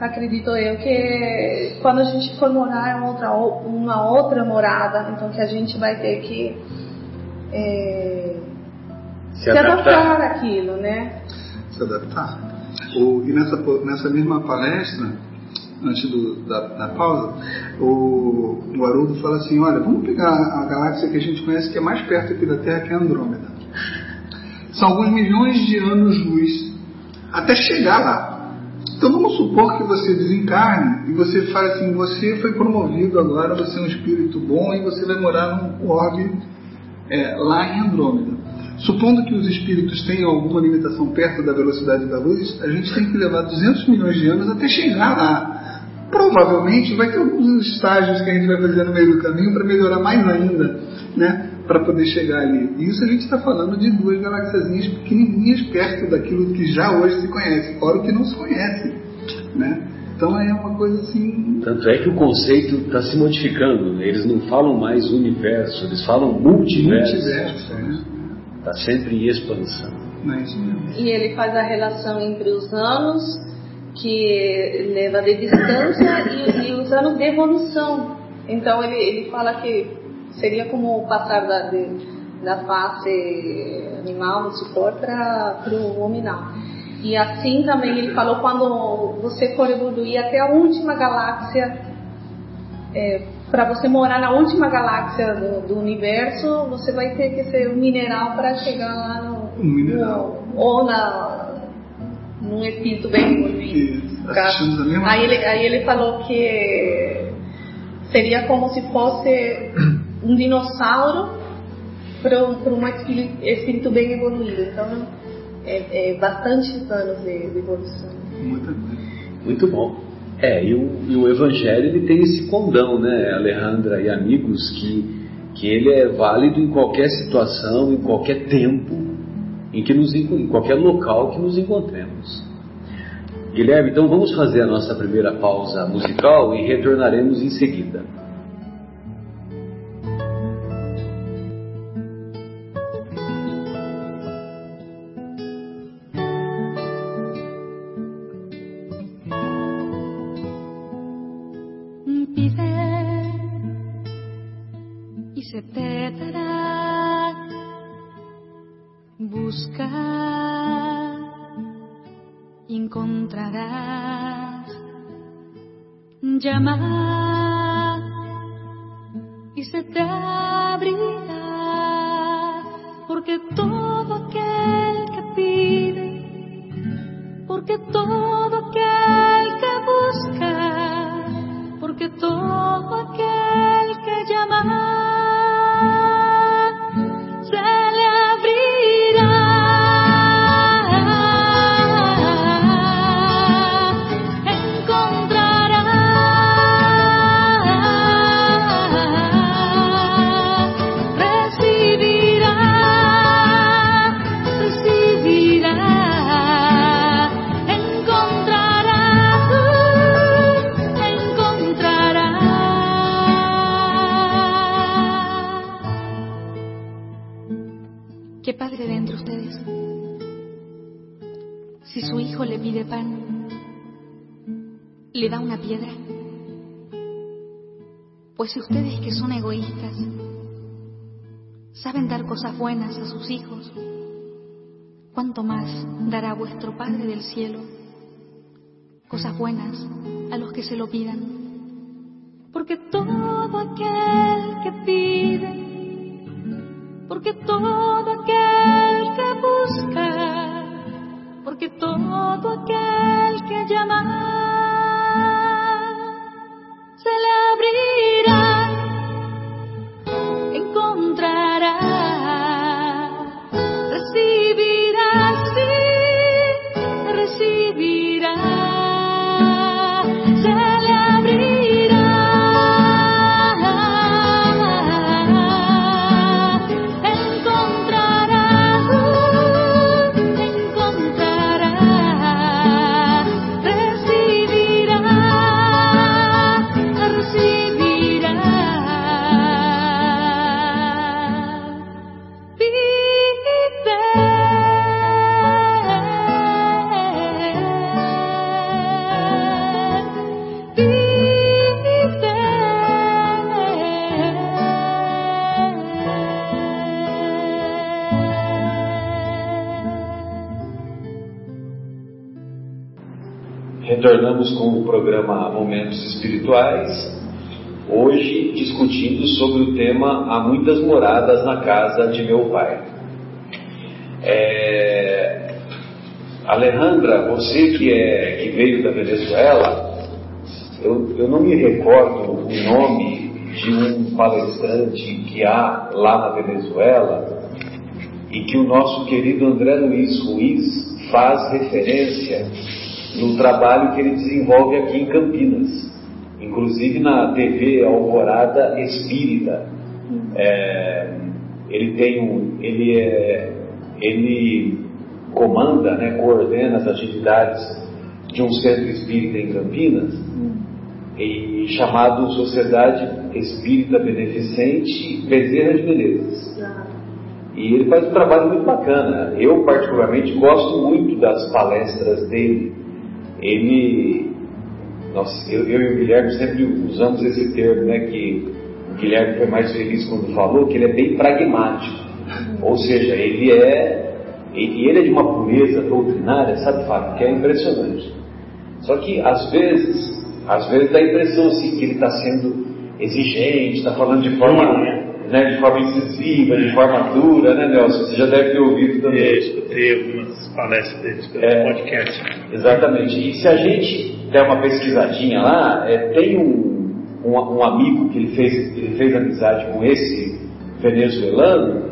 acredito eu, que quando a gente for morar em outra, uma outra morada, então que a gente vai ter que é, se, se adaptar àquilo, né? Se adaptar. O, e nessa, nessa mesma palestra, antes do, da, da, pausa, o, o Haroldo fala assim, olha, vamos pegar a galáxia que a gente conhece que é mais perto aqui da Terra, que é Andrômeda. São alguns milhões de anos-luz até chegar lá. Então vamos supor que você desencarne e você fala assim, você foi promovido agora, você é um espírito bom e você vai morar num orbe é, lá em Andrômeda. Supondo que os espíritos tenham alguma limitação perto da velocidade da luz, a gente tem que levar 200 milhões de anos até chegar lá. Provavelmente vai ter alguns estágios que a gente vai fazer no meio do caminho para melhorar mais ainda, né? Para poder chegar ali. E isso a gente está falando de duas galáxias pequenininhas perto daquilo que já hoje se conhece, fora o que não se conhece, né? Então é uma coisa assim. Tanto é que o conceito está se modificando. Né? Eles não falam mais universo, eles falam multiverso. Multiverso, né? Está sempre em expansão. É mesmo. E ele faz a relação entre os anos que leva de distância e, e os anos de evolução. Então ele, ele fala que seria como passar da, de, da fase animal, no suporte, para o hominal. E assim também ele falou quando você for evoluir até a última galáxia, é, para você morar na última galáxia do, do, universo, você vai ter que ser um mineral para chegar lá no, um mineral. no ou na num espírito bem evoluído. Aí ele, aí ele falou que seria como se fosse um dinossauro para um espírito bem evoluído. Então, é, é bastante anos de, de evolução. Muito bom. Muito bom. É, e o, e o Evangelho ele tem esse condão, né, Alejandra e amigos, que, que ele é válido em qualquer situação, em qualquer tempo, em, que nos, em qualquer local que nos encontremos. Guilherme, então vamos fazer a nossa primeira pausa musical e retornaremos em seguida. ¿Cuánto más dará vuestro Padre del cielo cosas buenas a los que se lo pidan? porque todo aquel que pide, porque todo aquel que busca, porque todo aquel que llama, se le abrirá, Retornamos com o programa Momentos Espirituais, hoje discutindo sobre o tema Há muitas moradas na casa de meu pai. É... Alejandra, você que, é, que veio da Venezuela, eu, eu não me recordo o nome de um palestrante que há lá na Venezuela e que o nosso querido André Luiz Ruiz faz referência no trabalho que ele desenvolve aqui em Campinas, inclusive na TV Alvorada Espírita. É, ele tem um, ele é, ele comanda, né, coordena as atividades de um centro espírita em Campinas, e chamado Sociedade Espírita Beneficente Bezerra de Menezes. E ele faz um trabalho muito bacana. Eu, particularmente, gosto muito das palestras dele. Ele. Nossa, eu, eu e o Guilherme sempre usamos esse termo, né? Que o Guilherme foi mais feliz quando falou, que ele é bem pragmático. Ou seja, ele é. E ele é de uma pureza doutrinária, sabe, Fábio, que é impressionante. Só que, às vezes, às vezes dá a impressão assim, que ele está sendo exigente, está falando de forma, né, de forma incisiva, de forma dura, né, Nelson? Você já deve ter ouvido também. Eu escutei algumas palestras deles pelo É. podcast. Exatamente. E se a gente der uma pesquisadinha lá, é, tem um, um, um amigo que ele fez, ele fez amizade com esse venezuelano,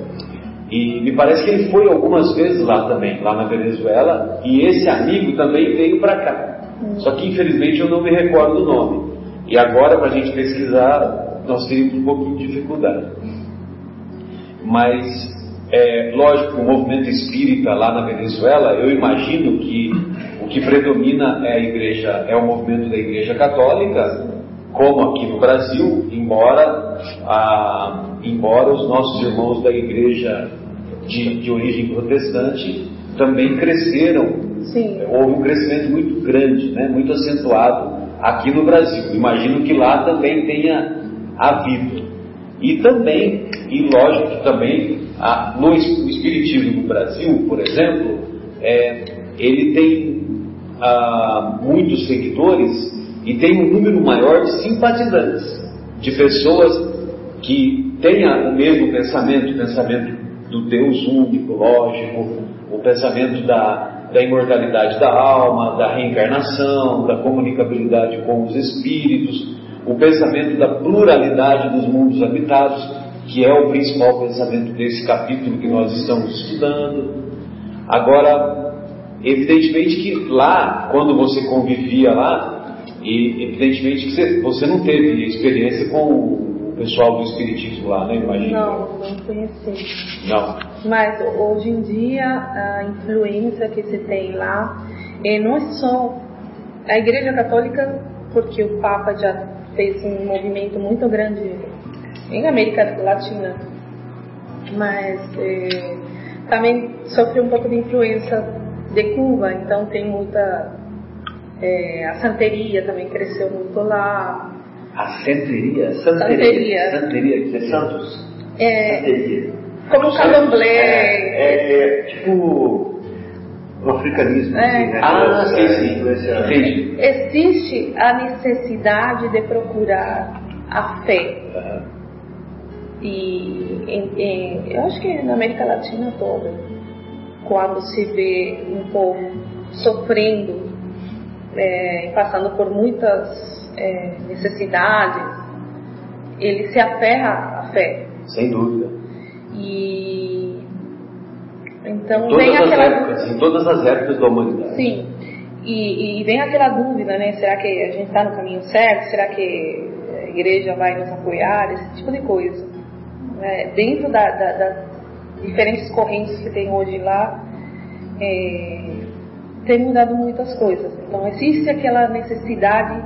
e me parece que ele foi algumas vezes lá também, lá na Venezuela, e esse amigo também veio para cá. Só que infelizmente eu não me recordo o nome. E agora, para a gente pesquisar, nós teríamos um pouquinho de dificuldade. Mas, é, lógico, o movimento espírita lá na Venezuela, eu imagino que o que predomina é a igreja, é o movimento da igreja católica, como aqui no Brasil, embora, embora os nossos irmãos da igreja de, de origem protestante também cresceram. Sim. Houve um crescimento muito grande, né, muito acentuado aqui no Brasil. Imagino que lá também tenha havido. E também, e lógico também, a- no o Espiritismo no Brasil, por exemplo, é, ele tem ah, muitos seguidores e tem um número maior de simpatizantes, de pessoas que tenha o mesmo pensamento, o pensamento do Deus único, lógico, o pensamento da, da imortalidade da alma, da reencarnação, da comunicabilidade com os espíritos, o pensamento da pluralidade dos mundos habitados, que é o principal pensamento desse capítulo que nós estamos estudando. Agora, evidentemente que lá, quando você convivia lá, e evidentemente que você, não teve experiência com o pessoal do Espiritismo lá, né? Imagina. Não, não conheci. Não. Mas hoje em dia a influência que se tem lá é não só a Igreja Católica, porque o Papa já fez um movimento muito grande em América Latina, mas é, também sofreu um pouco de influência de Cuba, então tem muita é, a santeria também cresceu muito lá. A santeria? Santeria. Santeria, quer dizer santos? É, Santeria. como o candomblé, É, é, tipo o africanismo. É. assim, né? Ah, sim, sim. influência- Entendi. existe a necessidade de procurar a fé. E em, em, eu acho que na América Latina toda, quando se vê um povo sofrendo, é, passando por muitas é, necessidades, ele se aferra à fé. Sem dúvida. E então Todas vem aquela épocas, em todas as épocas da humanidade. Sim. E, e vem aquela dúvida, né? Será que a gente está no caminho certo? Será que a igreja vai nos apoiar? Esse tipo de coisa. É, dentro da, da, das diferentes correntes que tem hoje lá, é, tem mudado muitas coisas. Então existe aquela necessidade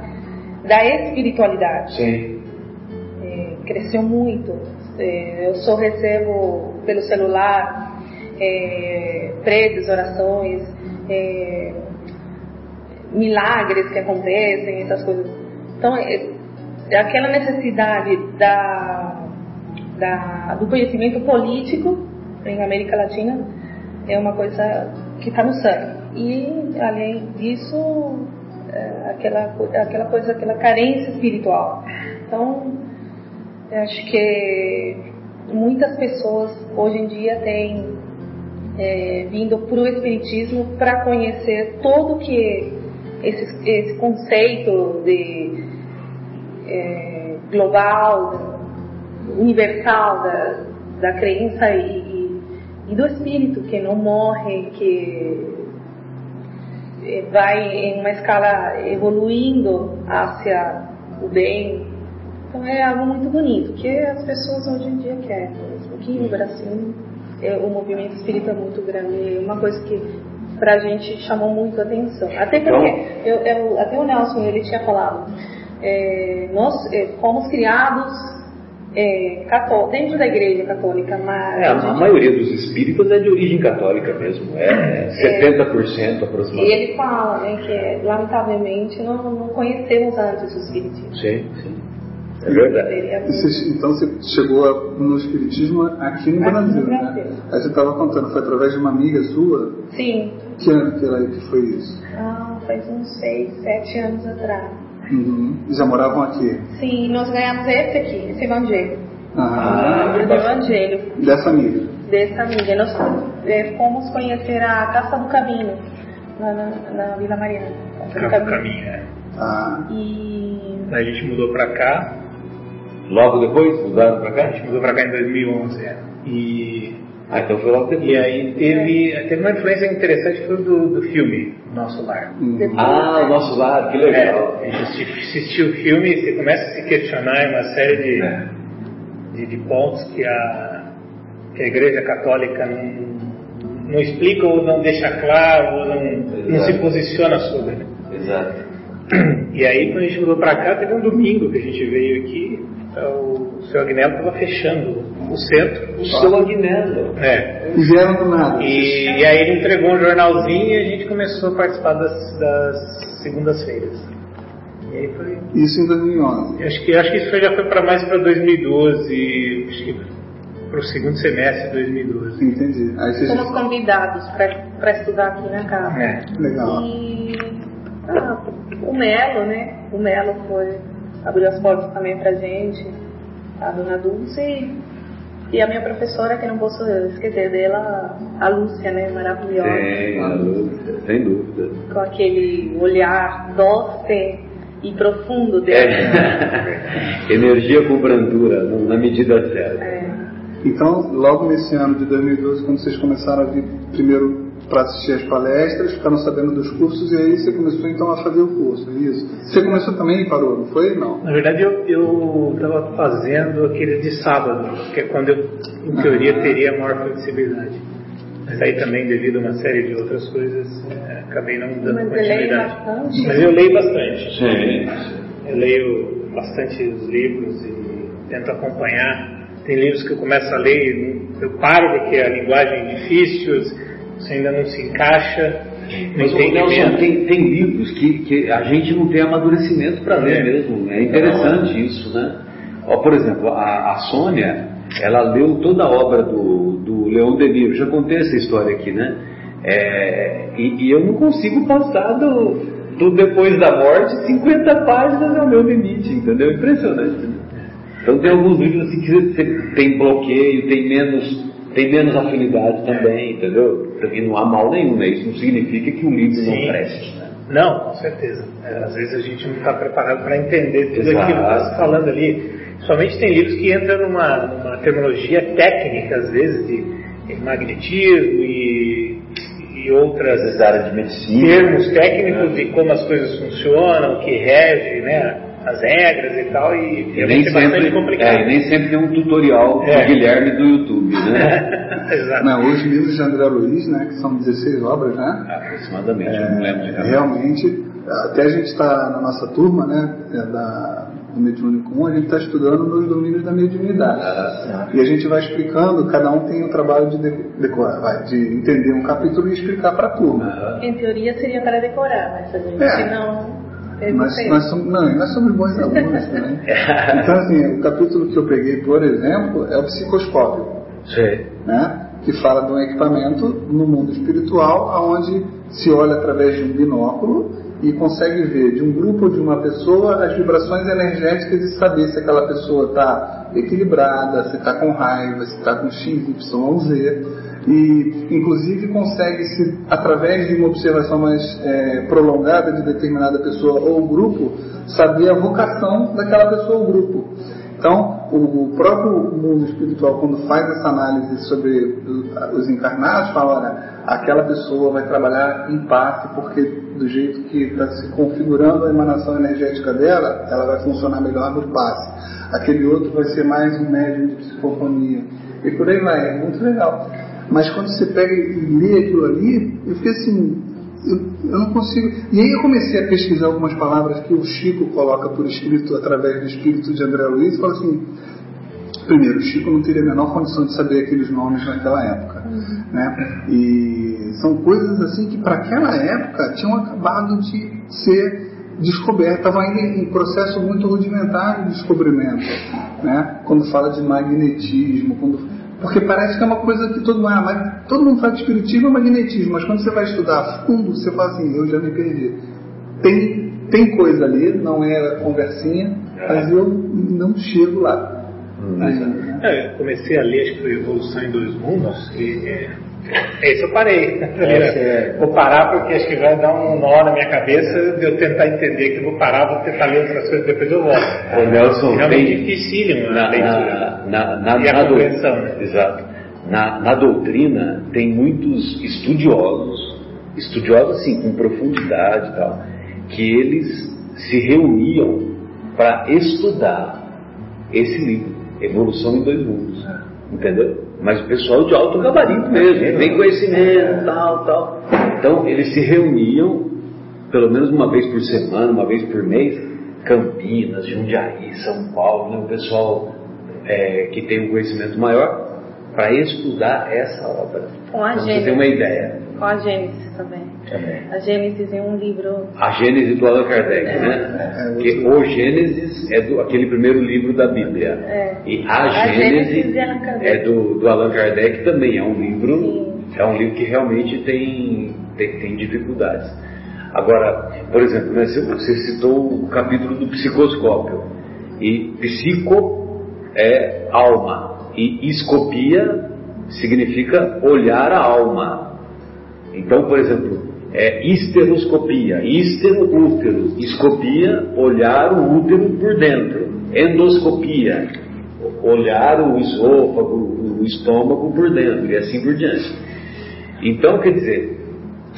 da espiritualidade. Sim. É, cresceu muito. É, eu só recebo pelo celular é, preces, orações, é, milagres que acontecem, essas coisas. Então, é, é aquela necessidade da, da, do conhecimento político em América Latina é uma coisa que está no sangue. E, além disso, é, aquela, aquela coisa, aquela carência espiritual. Então, acho que muitas pessoas hoje em dia têm é, vindo para o Espiritismo para conhecer todo que esse, esse conceito de é, global, universal da, da crença e, e, do espírito que não morre, que é, vai em uma escala evoluindo hacia o bem. Então é algo muito bonito, que as pessoas hoje em dia querem. Aqui no Brasil, é, o movimento espírita é muito grande, é uma coisa que para a gente chamou muito a atenção. Até porque, eu, eu, até o Nelson, ele tinha falado, é, nós é, fomos criados é, cató- dentro da igreja católica, mas É, a, gente- maioria dos espíritas é de origem católica mesmo, é 70% E aproximadamente. ele fala né, que, lamentavelmente, não, não conhecemos antes o Espiritismo. Sim, sim. É verdade. Você- então você chegou a- no Espiritismo aqui no Aqui Brasil, no né? Brasil. Aí você estava contando, foi através de uma amiga sua? Sim, Que ano que, ela, que foi isso? ah, faz uns seis, sete anos atrás. Uhum. E já moravam aqui? Sim, nós ganhamos esse aqui, esse evangelho. Ah, o livro do evangelho dessa amiga. dessa amiga. Nós eh, fomos conhecer a Caça do Caminho, lá na, na Vila Mariana. Caça do Caminho. é. Ah, E A gente mudou pra cá, Logo depois mudaram pra a cá? gente mudou pra cá em 2011. é. E, Ah, então foi logo depois. e aí teve, teve uma influência interessante foi do, do filme Nosso Lar. uhum. Ah, o nosso lado, que legal. É, a gente assisti- assistiu o filme e você começa a se questionar em uma série de, É. de, de pontos que a, que a Igreja Católica não, não explica ou não deixa claro ou não, não se posiciona sobre. né? Exato. E aí, quando a gente mudou pra cá, teve um domingo que a gente veio aqui, o seu Agnello estava fechando o centro. O seu Agnello. É. E vieram do nada. E, e aí ele entregou um jornalzinho e a gente começou a participar das, das segundas-feiras. E aí foi. Isso em 2011. eu Acho que, acho que isso foi- já foi para mais para 2012, acho que para o segundo semestre de 2012. Entendi. Aí vocês... fomos convidados para estudar aqui na casa. É. Legal. E ah, o Melo, né? O Melo foi, abriu as portas também pra gente, a dona Dulce e, e a minha professora, que não posso esquecer dela, a Lúcia, né? Maravilhosa. Sem dúvida, sem dúvida. Com aquele olhar doce e profundo dele. É. [laughs] Energia com brandura, na medida certa. É. Então, logo nesse ano de 2012, quando vocês começaram a vir primeiro para assistir as palestras, ficaram sabendo dos cursos e aí você começou então a fazer o curso, é isso? Você começou também e parou, não foi? Não. Na verdade, eu estava fazendo aquele de sábado, que é quando eu, em teoria, teria maior flexibilidade. Mas aí também, devido a uma série de outras coisas, é, acabei não dando Mas continuidade. Mas eu leio bastante. Sim. Eu leio bastante os livros e tento acompanhar. Tem livros que eu começo a ler e eu paro porque a linguagem é difícil, você ainda não se encaixa no Mas, Nelson, tem, tem livros que, que a gente não tem amadurecimento para ler É. mesmo. É interessante isso, né? Ó, por exemplo, a, a Sônia, ela leu toda a obra do, do Leon Denis. Eu já contei essa história aqui, né? É, e, e eu não consigo passar do, do depois da morte, 50 páginas é o meu limite, entendeu? Impressionante. né? Então tem alguns livros assim que tem bloqueio, tem menos, tem menos afinidade também, entendeu? Também não há mal nenhum, né? Isso não significa que o livro Sim. não preste. Né? Não, com certeza. É, às vezes a gente não está preparado para entender tudo Exato. aquilo que está falando ali. Somente tem livros que entram numa, numa terminologia técnica, às vezes, de, de magnetismo e, e outras Às vezes da área de medicina. termos técnicos de como as coisas funcionam, o que rege, né, as regras e tal, e E nem, realmente é bastante sempre, complicado. é, nem sempre tem um tutorial É. do Guilherme do YouTube, né? [laughs] Exato. Não, os livros de André Luiz, né, que são 16 obras, né? Aproximadamente, eu não lembro É, realmente, até a gente está na nossa turma, né, é da, do Mediunicum, a gente está estudando nos domínios da mediunidade. Ah, E a gente vai explicando, cada um tem o trabalho de de- decorar, vai, de entender um capítulo e explicar para a turma. Em teoria seria para decorar, mas a gente É. não. É Nós, somos, não, nós somos bons alunos também. [laughs] Então, assim, o capítulo que eu peguei, por exemplo, é o psicoscópio. Sei. né? que fala de um equipamento no mundo espiritual, onde se olha através de um binóculo e consegue ver de um grupo ou de uma pessoa as vibrações energéticas e saber se aquela pessoa está equilibrada, se está com raiva, se está com X, Y ou Z. E, inclusive, consegue-se, através de uma observação mais é, prolongada de determinada pessoa ou grupo, saber a vocação daquela pessoa ou grupo. Então, o próprio mundo espiritual, quando faz essa análise sobre os encarnados, fala: olha, aquela pessoa vai trabalhar em parte, porque do jeito que está se configurando a emanação energética dela, ela vai funcionar melhor no passe. Aquele outro vai ser mais um médium de psicofonia. E por aí vai, é muito legal. Mas quando você pega e lê aquilo ali, eu fiquei assim, eu, eu não consigo. E aí eu comecei a pesquisar algumas palavras que o Chico coloca por escrito através do espírito de André Luiz e falo assim. Primeiro, o Chico não teria a menor condição de saber aqueles nomes naquela época. Né? E são coisas assim que para aquela época tinham acabado de ser descobertas, estavam ainda em processo muito rudimentar de descobrimento. Né? Quando fala de magnetismo, quando porque parece que é uma coisa que todo mundo, ah, mas todo mundo fala de espiritismo e magnetismo, mas quando você vai estudar a fundo, você fala assim, eu já me perdi. Tem, tem coisa ali, não é conversinha, mas eu não chego lá. Ainda, né? É, eu comecei a ler, acho que foi Evolução em Dois Mundos, e é, esse eu parei. é- Vou parar porque acho que vai dar um nó na minha cabeça de eu tentar entender que eu vou parar, vou tentar ler outras coisas, depois eu volto. Ô, Nelson, Realmente tem- dificílimo na, a leitura. na, na, na, E a na compreensão, né? Exato. Na, na doutrina tem muitos estudiosos, estudiosos assim, com profundidade e tal, que eles se reuniam para estudar esse livro, Evolução em Dois Mundos. Entendeu? Mas o pessoal de alto gabarito mesmo, tem conhecimento, tal, tal. Então eles se reuniam, pelo menos uma vez por semana, uma vez por mês, Campinas, Jundiaí, São Paulo, né, o pessoal é, que tem um conhecimento maior, para estudar essa obra. Com a Então você tem uma ideia. Com a Gênesis também. A Gênesis é um livro. A Gênese do Allan Kardec, né? Que o Gênesis é do, aquele primeiro livro da Bíblia. É. E a, A Gênese Gênesis Kardec. é do, do Allan Kardec também. É um livro, Sim. é um livro que realmente tem, tem, tem dificuldades. Agora, por exemplo, né, você citou o capítulo do psicoscópio. E psico é alma. E escopia significa olhar a alma. Então, por exemplo, é histeroscopia, histero, útero, escopia, olhar o útero por dentro, endoscopia, olhar o esôfago, o estômago por dentro e assim por diante. Então, quer dizer,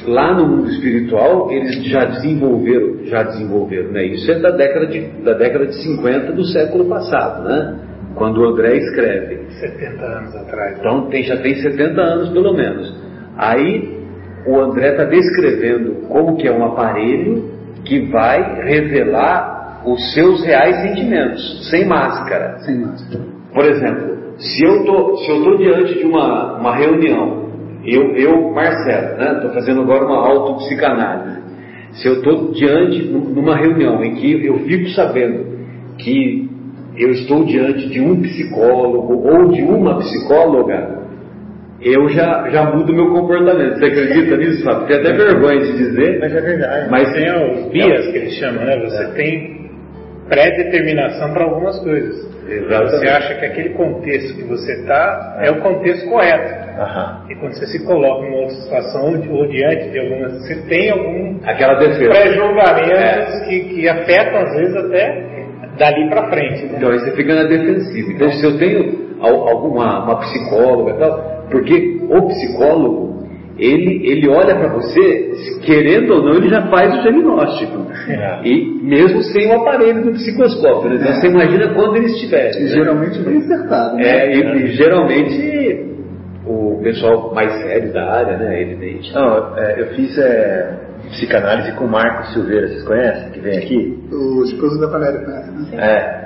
lá no mundo espiritual eles já desenvolveram, já desenvolveram, né? Isso é da década de, da década de 50 do século passado, né? Quando o André escreve. 70 anos atrás. Então tem, já tem 70 anos pelo menos. Aí o André está descrevendo como que é um aparelho que vai revelar os seus reais sentimentos, sem máscara. Sem máscara. Por exemplo, se eu tô, se eu tô diante de uma, uma reunião, eu, eu Marcelo, né, estou fazendo agora uma autopsicanálise. Se eu estou diante numa reunião em que eu fico sabendo que eu estou diante de um psicólogo ou de uma psicóloga, eu já, já mudo meu comportamento. Você acredita nisso, Fábio? Tem até vergonha de dizer. Mas é verdade. Mas tem os bias que eles chamam, né? Você tem pré-determinação para algumas coisas. Exatamente. Você acha que aquele contexto que você está é o contexto correto. Aham. E quando você se coloca numa outra situação ou, diante de algumas, você tem algum Aquela defesa. pré-julgamentos que, que afetam às vezes até dali para frente. Né? Então aí você fica na defensiva. Então se eu tenho al- alguma uma psicóloga e tal, porque o psicólogo ele, ele olha para você, querendo ou não, ele já faz o diagnóstico. É. E mesmo sem o aparelho do psicoscópio. né? Então você imagina quando ele estiver. E né? geralmente bem acertado. né? É, e, e geralmente o pessoal mais sério da área, né? Evidente. Não, é, eu fiz é, psicanálise com o Marco Silveira, vocês conhecem? Que vem aqui? O esposo da Valéria conhece, né? É.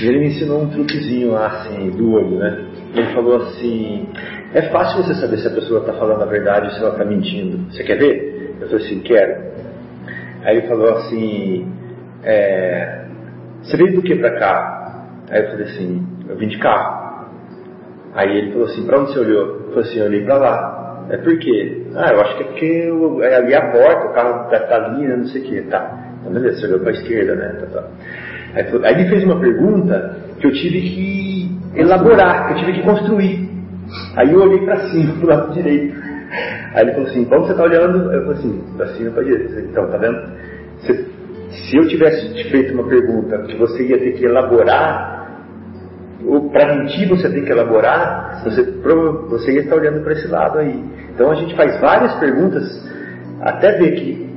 E ele me ensinou um truquezinho lá, assim, do olho, né? Ele falou assim: é fácil você saber se a pessoa está falando a verdade ou se ela está mentindo. Você quer ver? Eu falei assim: quero. Aí ele falou assim: é, você veio do que pra cá? Aí eu falei assim: eu vim de carro. Aí ele falou assim: pra onde você olhou? Eu falei assim: eu olhei pra lá. É por quê? Ah, eu acho que é porque eu, é ali a porta, o carro tá, tá ali, né, não sei o que. Tá. Então beleza, você olhou pra esquerda, né? Tá, tá. Aí ele fez uma pergunta que eu tive que elaborar, eu tive que construir. Aí eu olhei pra cima, pro lado direito. Aí ele falou assim, como você tá olhando? Eu falei assim, pra cima pra direita. Então, tá vendo? Se eu tivesse te feito uma pergunta que você ia ter que elaborar, para mentir você tem que elaborar, você, você ia estar olhando para esse lado aí. Então a gente faz várias perguntas até ver que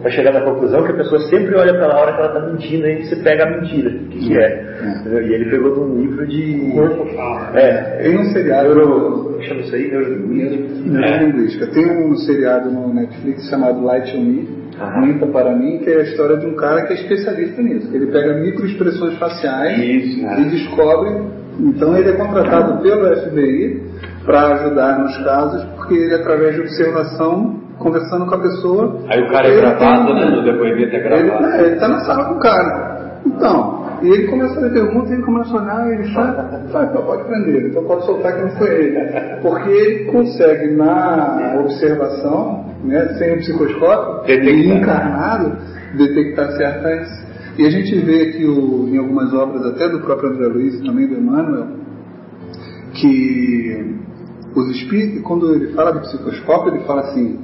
para chegar na conclusão que a pessoa sempre olha para a hora que ela está mentindo e você pega a mentira, o que, que é. Entendeu? E ele pegou de um livro de. corpo fala. É, Tem um seriado. neuro. Chama isso aí? Neurolinguística. Neurolinguística. Tem um seriado no Netflix chamado Light on Me. Minta para mim, que é a história de um cara que é especialista nisso. Ele pega microexpressões faciais Isso, né? e descobre. Então ele é contratado pelo FBI para ajudar nos casos, porque ele, através de observação, conversando com a pessoa. Aí o cara é ele gravado, né? No depoimento é Ele, gravado. é, ele tá na sala com o cara. Então, e ele começa a fazer perguntas, ele começa a olhar, e ele fala, fala, pode prender, então pode soltar que não foi ele. Porque ele consegue, na observação, né, sem o psicoscópio, Detectar. encarnado, detectar certas. E a gente vê que o, em algumas obras, até do próprio André Luiz e também do Emmanuel, que os espíritos, quando ele fala de psicoscópio, ele fala assim: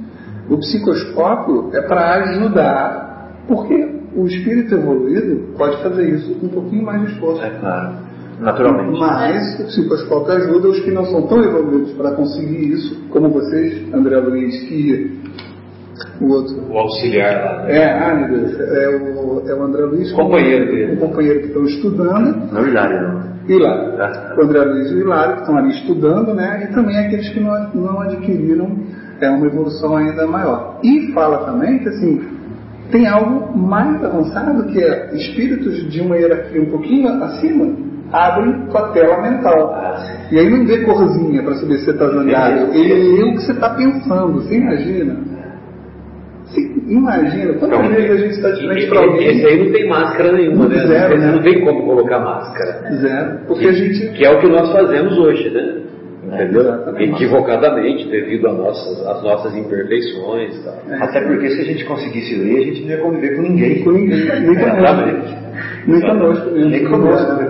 o psicoscópio é para ajudar, porque o espírito evoluído pode fazer isso com um pouquinho mais de esforço. É claro. Naturalmente. Mas o psicoscópio ajuda os que não são tão evoluídos para conseguir isso, como vocês, André Luiz, que o outro. O auxiliar lá. né? É, ah, meu Deus, é o, é o André Luiz. Companheiro dele. O companheiro que estão estudando. Não Hilário, não. Hilário. Tá. O André Luiz e o Hilário, que estão ali estudando, né? E também aqueles que não, não adquiriram é, uma evolução ainda maior. E fala também que, assim, tem algo mais avançado, que é espíritos de uma hierarquia um pouquinho acima abrem com a tela mental. E aí não vê corzinha para saber se você está zangado. Ele lê o que você está pensando. Você imagina? Você imagina? Quantas Então, vezes a gente está de frente para alguém? Esse aí não tem máscara nenhuma, né? Zero, né? não tem como colocar máscara. Zero. Porque a gente Que é o que nós fazemos hoje, né? Entendeu? Exatamente. Equivocadamente, devido às nossas, às nossas imperfeições. tal. Até porque se a gente conseguisse ler, a gente não ia conviver com ninguém. com ninguém, nem conosco. Nem conosco. Nem conosco.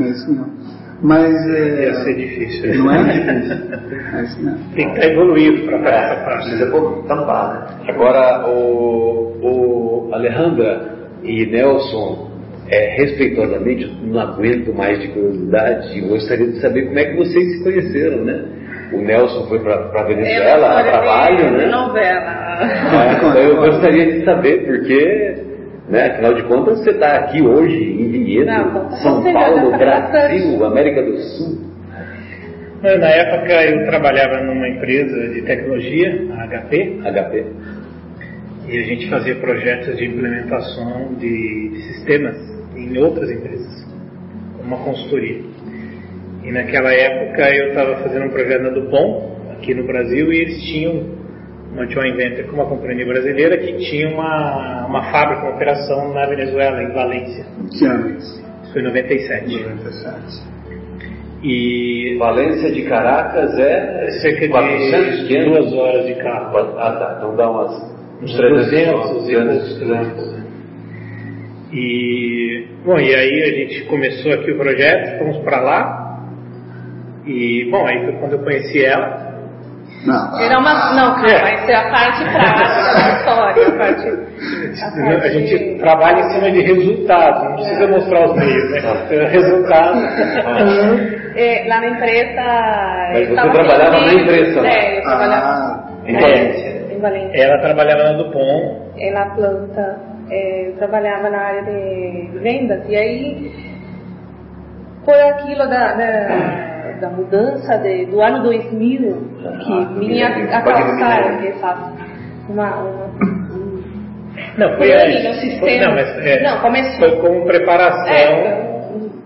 É isso mesmo. Mas é. Ia ser difícil. Não é difícil. É isso mesmo. Tem que estar evoluído para essa parte. Precisa tampar, né? Agora, o, o Alejandra e Nelson, é, respeitosamente, não aguento mais de curiosidade e gostaria de saber como é que vocês se conheceram, né? O Nelson foi para Venezuela a trabalho, né? Novela. É, então eu gostaria de saber, porque, né, afinal de contas, você está aqui hoje em Vinhedo, Não, São Paulo, tá Brasil, América do Sul. Na época eu trabalhava numa empresa de tecnologia, a HP, HP. e a gente fazia projetos de implementação de, de sistemas em outras empresas, uma consultoria. E naquela época eu estava fazendo um projeto na Dupont, aqui no Brasil, e eles tinham uma joint venture com uma companhia brasileira que tinha uma, uma fábrica, uma operação na Venezuela, em Valência. Que ano isso? Foi em 97. 97. E Valência de Caracas é cerca de 400, 500? duas horas de carro. Ah, tá. Então dá umas, uns 300 e poucos quilômetros. E, bom, e aí a gente começou aqui o projeto, fomos para lá. E, bom, aí foi quando eu conheci ela. Não, Era uma, não, calma, É. essa é a parte prática da história, a parte, a A parte gente trabalha em cima de resultados, não precisa mostrar os meios, né? Resultado. É, lá na empresa. Mas você trabalhava na empresa? É, eu trabalhava Ah, Em é, Valência. em Valência. Ela trabalhava na Dupont, É, na planta. É, eu trabalhava na área de vendas. E aí, por aquilo da, da, da mudança de, do ano 2000, que Ah, pode a eliminar. exato, uma, uma, um- Não, foi Foi no sistema. Não, mas é, Não, começou. foi como preparação é,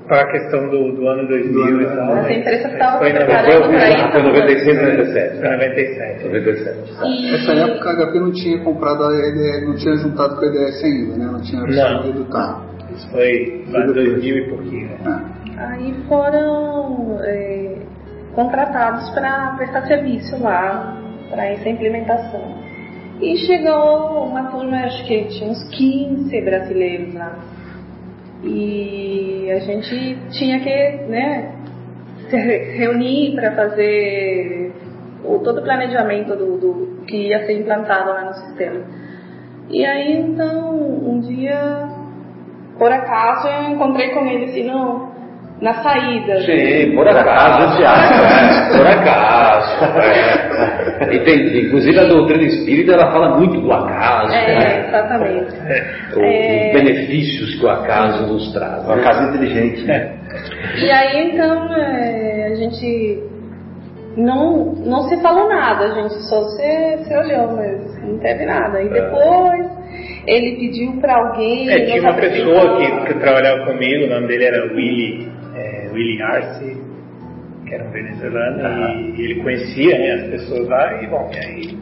para a questão do, do ano 2000 e tal. As né? empresas estavam Foi se na- preparando foi- para isso. Foi 96, 97. Foi 97. 97. e, Nessa época a HP não tinha comprado a EDS, não tinha juntado com a EDS ainda, né? Não tinha Não. saído tá. Isso foi em 2000 e pouquinho. né? É. aí foram é, contratados para prestar serviço lá, para essa implementação. E chegou uma turma, acho que tinha uns 15 brasileiros lá. E a gente tinha que né, se re- reunir para fazer o, todo o planejamento do, do que ia ser implantado lá no sistema. E aí então, um dia, por acaso, eu encontrei com ele assim, no, na saída. Sim, por acaso, Tiago. É, por acaso. É. Entendi. Inclusive a doutrina espírita ela fala muito do acaso. É, né? exatamente. O- É. Os benefícios que o acaso nos traz. Uma casa inteligente. né? E aí então é, a gente não, não se falou nada, a gente só se, se olhou, mas não teve nada. E depois ele pediu para alguém. É, tinha uma pessoa que, que trabalhava comigo, o nome dele era Willy, é, Willy Arce, que era um venezuelano, e, e ele conhecia né, as pessoas lá, e bom, e aí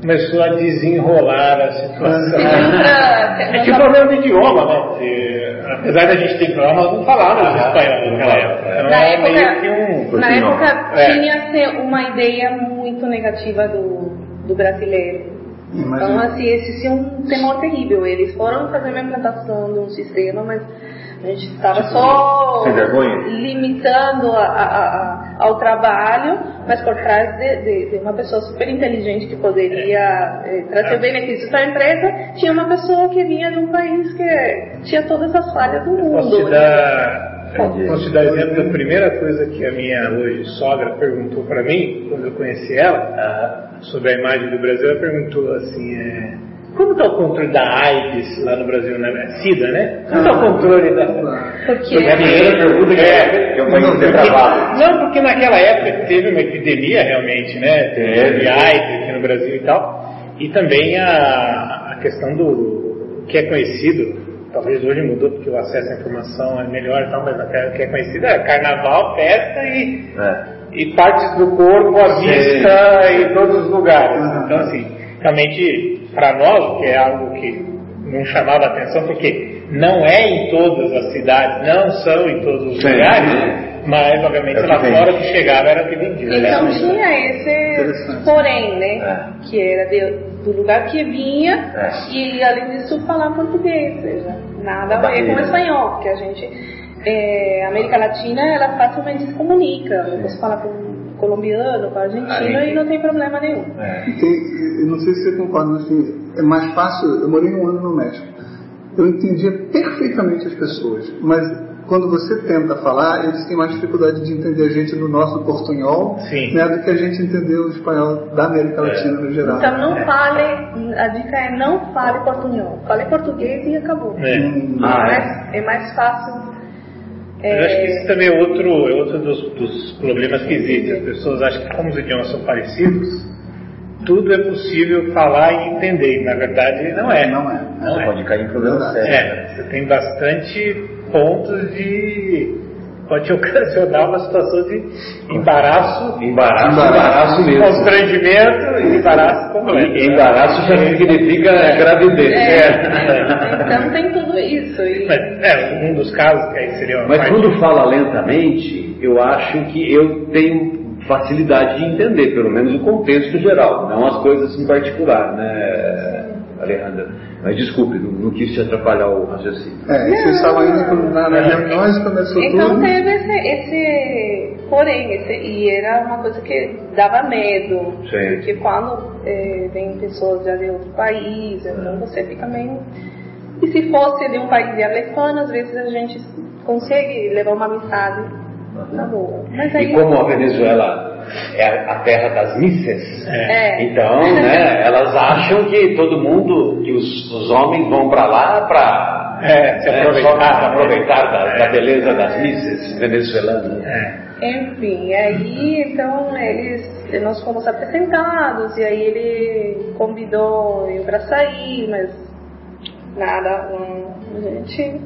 começou a desenrolar a situação. É tinha um problema de idioma, né? porque, apesar da gente ter problema, nós não falávamos espanhol naquela época. Então Na meio época, um. na época É. tinha-se uma ideia muito negativa do, do brasileiro. Então, Imagina. assim, existia um temor terrível. Eles foram fazer uma implantação de um sistema, mas a gente estava só limitando a- a- a- ao trabalho, mas por trás de, de- de uma pessoa super inteligente que poderia eh, trazer benefícios para a empresa, tinha uma pessoa que vinha de um país que tinha todas as falhas do mundo. Posso te né? dar, Entendi. posso te dar exemplo da primeira coisa que a minha hoje sogra perguntou para mim, quando eu conheci ela, sobre a imagem do Brasil, ela perguntou assim, é, como está o controle da AIDS lá no Brasil, né? SIDA, né? Como está o controle da... Porque Foi a primeira pergunta que É, que é um país Não, porque- porque naquela época teve uma epidemia realmente, né? Teve AIDS aqui no Brasil e tal. E também a, a questão do que é conhecido, talvez hoje mudou porque o acesso à informação é melhor e tal, mas naquela que é conhecido é carnaval, festa e, É. e partes do corpo à Sim. vista em todos os lugares. Então, assim, realmente, para nós, que é algo que não chamava atenção, porque não é em todas as cidades, não são em todos os Sim. lugares, mas, obviamente, É lá fora que chegava era que vendia. Então né? tinha esse porém, né? É. Que era de- do lugar que vinha É. e além disso falar português, ou seja, nada a ver com espanhol, porque a gente, é, a América Latina, ela facilmente se comunica. Você fala com colombiano, com argentino Aí. e não tem problema nenhum. É. E tem- eu não sei se você concorda, mas assim, é mais fácil. Eu morei um ano no México. Eu entendia perfeitamente as pessoas, mas quando você tenta falar, eles têm mais dificuldade de entender a gente no nosso portunhol Sim. né, do que a gente entender o espanhol da América Latina no geral. Então não fale, a dica é não fale portunhol, fale português e acabou. É. Hum, É, Ah, mais, é mais fácil. Mas eu acho que isso também é outro, é outro dos, dos problemas que existem. As pessoas acham que como os idiomas são parecidos, tudo é possível falar e entender. Na verdade, não é. Não é. Não é. Pode cair em problema Verdade. sério. É, você tem bastante pontos de. Pode ocasionar uma situação de embaraço, Embaraço, embaraço mesmo. constrangimento e embaraço completo. E embaraço já significa gravidez. É, então tem tudo isso. E, Mas, é, um dos casos que aí seria uma Mas parte- quando fala lentamente, eu acho que eu tenho facilidade de entender, pelo menos o contexto geral, não as coisas em particular, né? Alejandra. Mas desculpe, não, não quis te atrapalhar o raciocínio. É, e vocês estavam indo na, nas reuniões começou Então tudo. teve esse, esse porém, esse, e era uma coisa que dava medo, Sim. porque quando eh, vem pessoas já de outro país, então você fica meio... E se fosse de um país de hispana, às vezes a gente consegue levar uma amizade Mas aí... E como a Venezuela é a terra das missas, É. então, né, elas acham que todo mundo, que os, os homens vão para lá para É, se aproveitar, né? aproveitar da, da É. beleza das missas venezuelanas. É. Enfim, aí então eles, nós fomos apresentados e aí ele convidou eu para sair, mas nada, não, a gente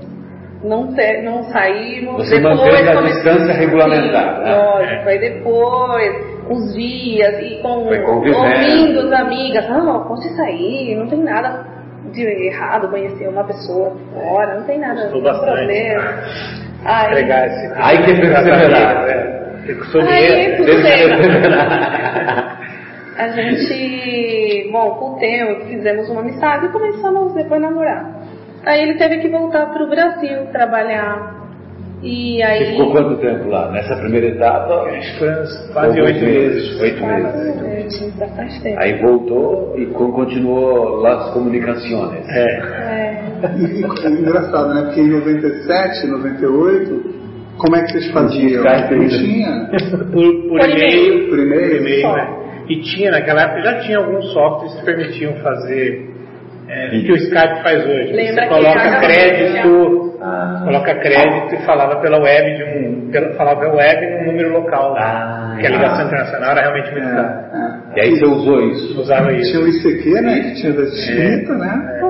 não, te, não saímos. Você manteve a distância regulamentar, Sim, né? lógico, aí depois, uns dias, e com, ouvindo as amigas, não, pode sair, não tem nada de errado conhecer uma pessoa fora, não tem nada, Gostou não tem bastante. problema. Aí, Entregar esse. Aí que perseverar. É. Custou Aí, tudo bem. A gente, bom, com o tempo fizemos uma amizade e começamos depois a namorar. Aí ele teve que voltar para o Brasil trabalhar. E Você aí. ficou quanto tempo lá? Nessa primeira etapa? Foi quase Oito meses. Oito meses. Bastante tempo. Aí voltou e con- continuou las comunicações. É. É, E, [laughs] e, engraçado, né? Porque em 97, 98, como é que vocês faziam? Não tinha? Por, por Por e-mail. Por e-mail? Por e-mail, Só. né? E tinha, naquela época, já tinha alguns softwares que permitiam fazer é, o que o Skype faz hoje. Lembra Você que coloca crédito, Ah. coloca crédito e falava pela web de um. Pela, falava pela web num número local. Ah, porque a ligação ah. internacional era realmente muito cara. É, E aí você usou isso. Usava é. isso. Tinha o ICQ, né? Que tinha da escrita, né?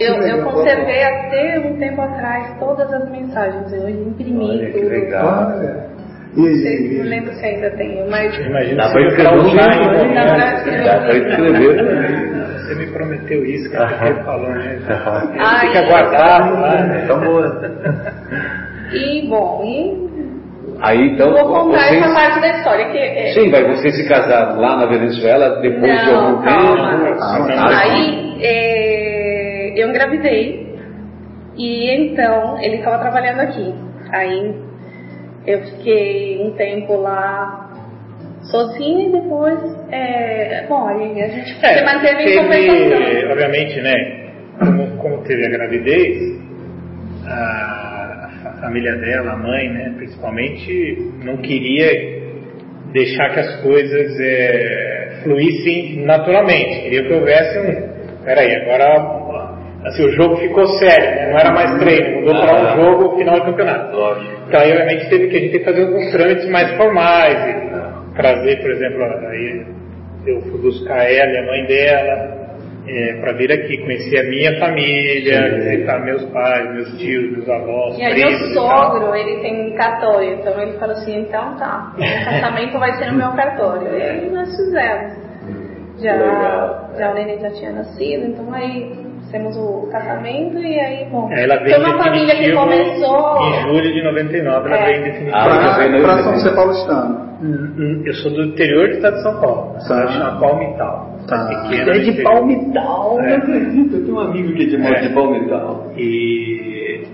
eu, eu conservei até um tempo atrás todas as mensagens. Eu imprimi Olha que tudo. legal. Olha. E Não sei- aí? Não lembro se ainda tenho, mas. Imagina Dá eu escrever um Dá né? escrever Dá livro. escrever também. Você me prometeu isso, cara, que ele falou, né? Ai, Fica guardado lá, né? Então, boa. E, bom, e Aí então. vou contar vocês- essa parte da história. Que, é, Sim, vai vocês se casaram lá na Venezuela depois de Não, algum calma. tempo. Ah, Aí é, eu engravidei e então ele estava trabalhando aqui. Aí eu fiquei um tempo lá sozinha e depois, é, bom, aí a gente se manteve em conversação. teve, obviamente, né? Como, como teve a gravidez, a, a família dela, a mãe, né, principalmente, não queria deixar que as coisas é, fluíssem naturalmente. Queria que houvesse um. Peraí, agora assim, o jogo ficou sério, né? não era mais treino, mudou para um jogo final do campeonato. Então aí obviamente teve que a gente ter que fazer alguns trâmites mais formais, e trazer, por exemplo, aí eu fui buscar ela e a mãe dela para vir aqui, conhecer a minha família, visitar meus pais, meus tios, meus avós, E aí meu sogro, ele tem cartório, então ele falou assim, então tá, o casamento vai ser no meu cartório. E aí nós fizemos. Já, já o neném já tinha nascido, então aí fizemos o casamento e aí, bom. Aí Ela veio Foi uma família que começou. em julho de 99, ela É. veio em definitivo. Ah, na- São Ser Paulistano. Hum, Eu sou do interior do estado de São Paulo, Tá. chama Palmital. Tá. Pequena, É de interior. Palmital, É. não acredito. Eu tenho um amigo que é de, É. de Palmital. E,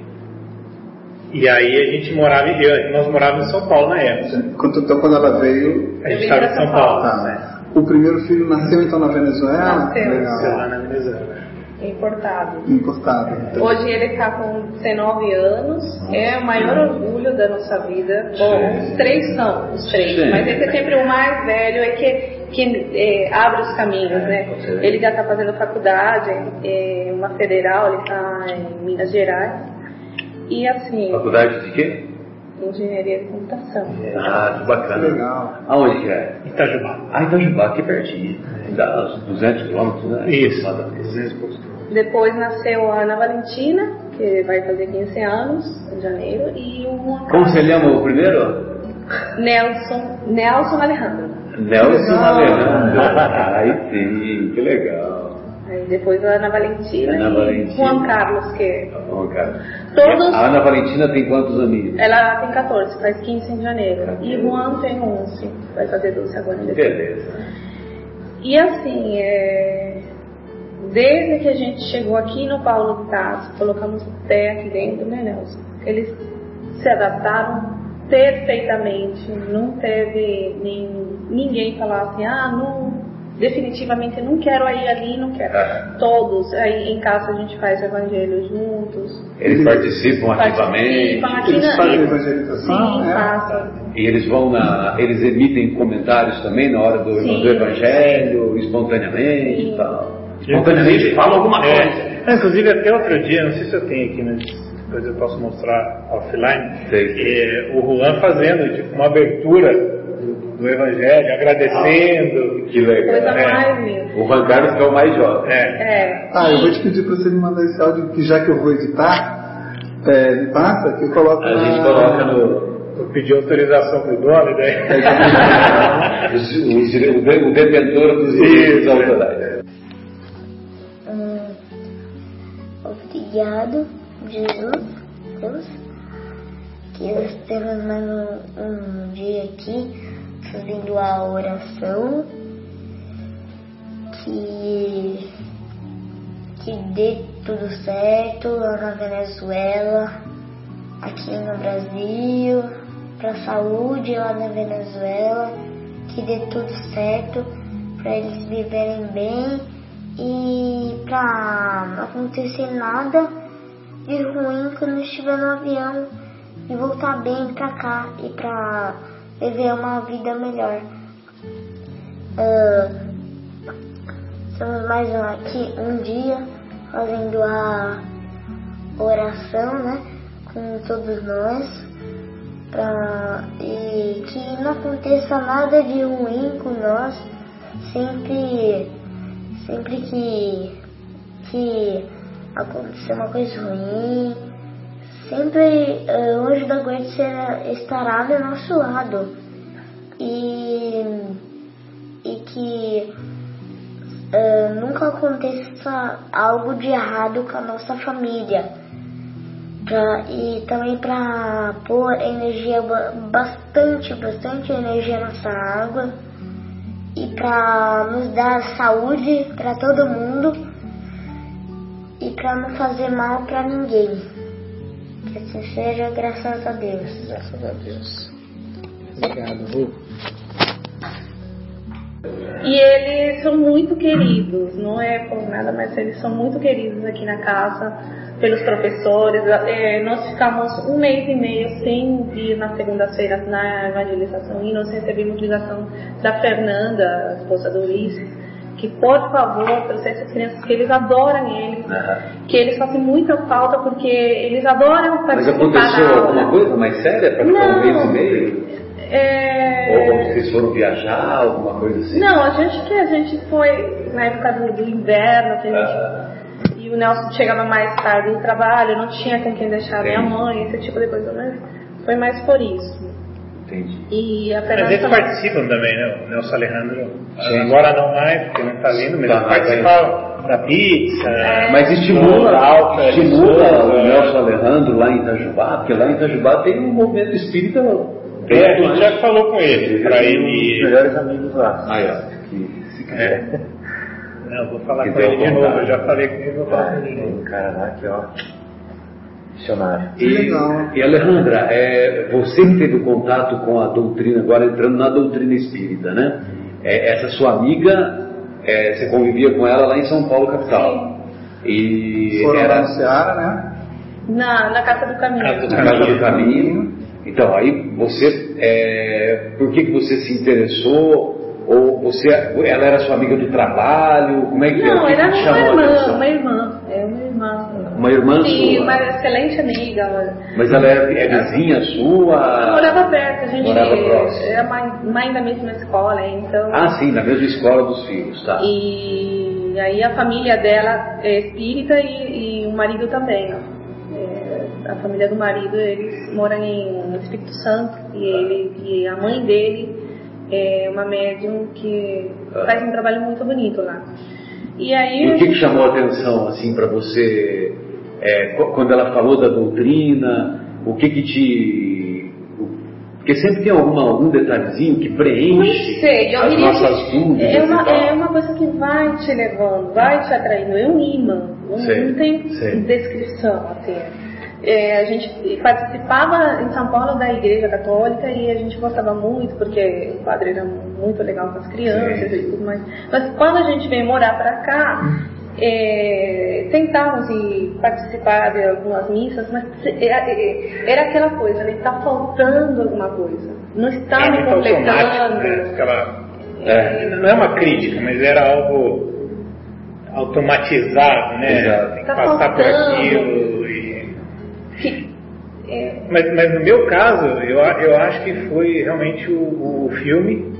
e aí a gente morava, eu- nós morávamos em São Paulo na época. Então quando ela veio. A gente estava em São Paulo. Paulo. Tá. O primeiro filho nasceu então na Venezuela? Nasceu. Legal. Lá na Venezuela. Importado. Importado. Hoje ele está com 19 anos, é o maior orgulho da nossa vida. Bom, os três são, os três, Sim. mas esse é sempre o mais velho, é que, que é, abre os caminhos, né? Ele já está fazendo faculdade, é, uma federal, ele está em Minas Gerais. E assim, Faculdade de quê? engenharia de computação. Ah, que bacana. Legal. Aonde que é? Itajubá. Ah, Itajubá, aqui pertinho. Dá uns 200 quilômetros, né? Isso. Aproximadamente. 200 e poucos quilômetros. Depois nasceu a Ana Valentina, que vai fazer 15 anos em janeiro, e o Juan Como você lembra o primeiro? Nelson, Nelson Alejandro. Nelson Legal. Alejandro. Ai, sim, que legal. Aí depois a Ana Valentina Ana e Valentina. Juan Carlos, que bom, cara. Todos- A Ana Valentina tem quantos amigos? ela tem 14, faz 15 em janeiro. E Juan tem 11, vai fazer 12 agora em dezembro. Beleza. E assim, é, desde que a gente chegou aqui no Paulo de Tarso, colocamos o pé aqui dentro, né, Nelson? Eles se adaptaram perfeitamente, não teve nem, ninguém falar assim, ah, não, definitivamente não quero ir ali, não quero. Ah. Todos, aí em casa a gente faz evangelho juntos. Eles participam ativamente. Participam aqui Eles na- fazem eles- evangelização, Sim, é? E eles vão na. Eles emitem comentários também na hora do, Sim. do evangelho, espontaneamente Sim. e tal. Espontaneamente fala alguma coisa. É. É, inclusive até outro dia, não sei se eu tenho aqui, mas depois eu posso mostrar offline, Sei. é, o Juan fazendo tipo, uma abertura do, do Evangelho, agradecendo. Que legal. Coisa É. mais. O Juan Carlos que é o mais jovem. É. É. Ah, eu vou te pedir para você me mandar esse áudio, que já que eu vou editar, é, me passa, que eu coloco A na... gente coloca no. Eu pedi autorização pro dono, e daí. os- os- o, de- o detentor dos direitos autorais. Obrigado, Jesus, Deus, que temos mais um, um dia aqui fazendo a oração, que, que dê tudo certo lá na Venezuela, aqui no Brasil, pra saúde lá na Venezuela, que dê tudo certo, para eles viverem bem e pra não acontecer nada de ruim quando estiver no avião e voltar bem pra cá e pra viver uma vida melhor. Ah, estamos mais um aqui um dia fazendo a oração, né, com todos nós, pra, e que não aconteça nada de ruim com nós, sempre, sempre que, que acontecer uma coisa ruim, sempre eh, o anjo da guarda estará do nosso lado e, e que eh, nunca aconteça algo de errado com a nossa família. Pra, e também para pôr energia, ba- bastante, bastante energia nessa água e para nos dar saúde para todo mundo e para não fazer mal para ninguém. Que assim seja, graças a Deus. Graças a Deus. Obrigado, Lu. E eles são muito queridos, não é por nada, mas eles são muito queridos aqui na casa, pelos professores. É, nós ficamos um mês e meio sem ir na segunda-feira na evangelização e nós recebemos ligação da Fernanda, a esposa do Ulisses, que por favor trouxesse as crianças, que eles adoram eles, Aham. que eles fazem muita falta porque eles adoram Mas participar aconteceu da aula. alguma coisa mais séria para ficar um mês e meio? É... Ou vocês foram viajar, alguma coisa assim? Não, a gente que a gente foi na época do, do inverno, que a gente, e o Nelson chegava mais tarde do trabalho, não tinha com quem deixar a minha Entendi. mãe, esse tipo de coisa, mas foi mais por isso. entendi. E a Mas eles também- participam também, né? O Nelson Alejandro. Sim. Agora não mais, porque não está vindo, mas Tá, eles participavam da pizza. É. Mas estimula, da Alfa, estimula Souza, o Nelson Alejandro lá em Itajubá, porque lá em Itajubá tem um movimento espírita É, a gente já falou com ele, para Um dos ele. melhores amigos lá. Aí, ó. que se quiser. Não, vou falar com ele de novo, eu já falei com ele, vou falar com ele de novo. um cara lá que, ó, missionário. E, e Alejandra, é, você que teve contato com a doutrina, agora entrando na doutrina espírita, né? É, essa sua amiga, é, você convivia com ela lá em São Paulo, capital. E Foram lá era no Ceará, né? na, na Casa do Caminho. Casa do na Casa do Caminho. Então, aí você, é, por que, que você se interessou? Ou você, ela era sua amiga do trabalho? Como é que Não, que que era uma irmã, uma irmã, é uma irmã. Uma irmã Sim, sua? uma excelente amiga. Mas ela é, é vizinha sua? morava perto, a gente Morava próximo. era mãe, da mesma escola, então. Ah, sim, na mesma escola dos filhos, tá. E aí a família dela é espírita e, e o marido também. É, a família do marido, eles moram em no Espírito Santo e, ele, e a mãe dele é uma médium que faz um trabalho muito bonito lá. E E aí o que, que chamou a atenção, assim, para você, é, qu- quando ela falou da doutrina, o que que te... Porque sempre tem alguma, algum detalhezinho que preenche sei, eu as nossas que dúvidas. é e uma, é uma coisa que vai te levando, vai te atraindo, é um imã, não, Sei, não tem sei. descrição assim. É, a gente participava em São Paulo da Igreja Católica e a gente gostava muito porque o padre era muito legal com as crianças Sim. e tudo mais. Mas quando a gente veio morar para cá, é, tentávamos ir participar de algumas missas, mas era, era aquela coisa, né? Está faltando alguma coisa. Não está É me completando. né? Aquela, É. Não é uma crítica, mas era algo automatizado, né? Exato. Tem que Tá passar por faltando. aquilo. Que, é, Mas, mas no meu caso, eu, a- eu acho que foi realmente o, o filme,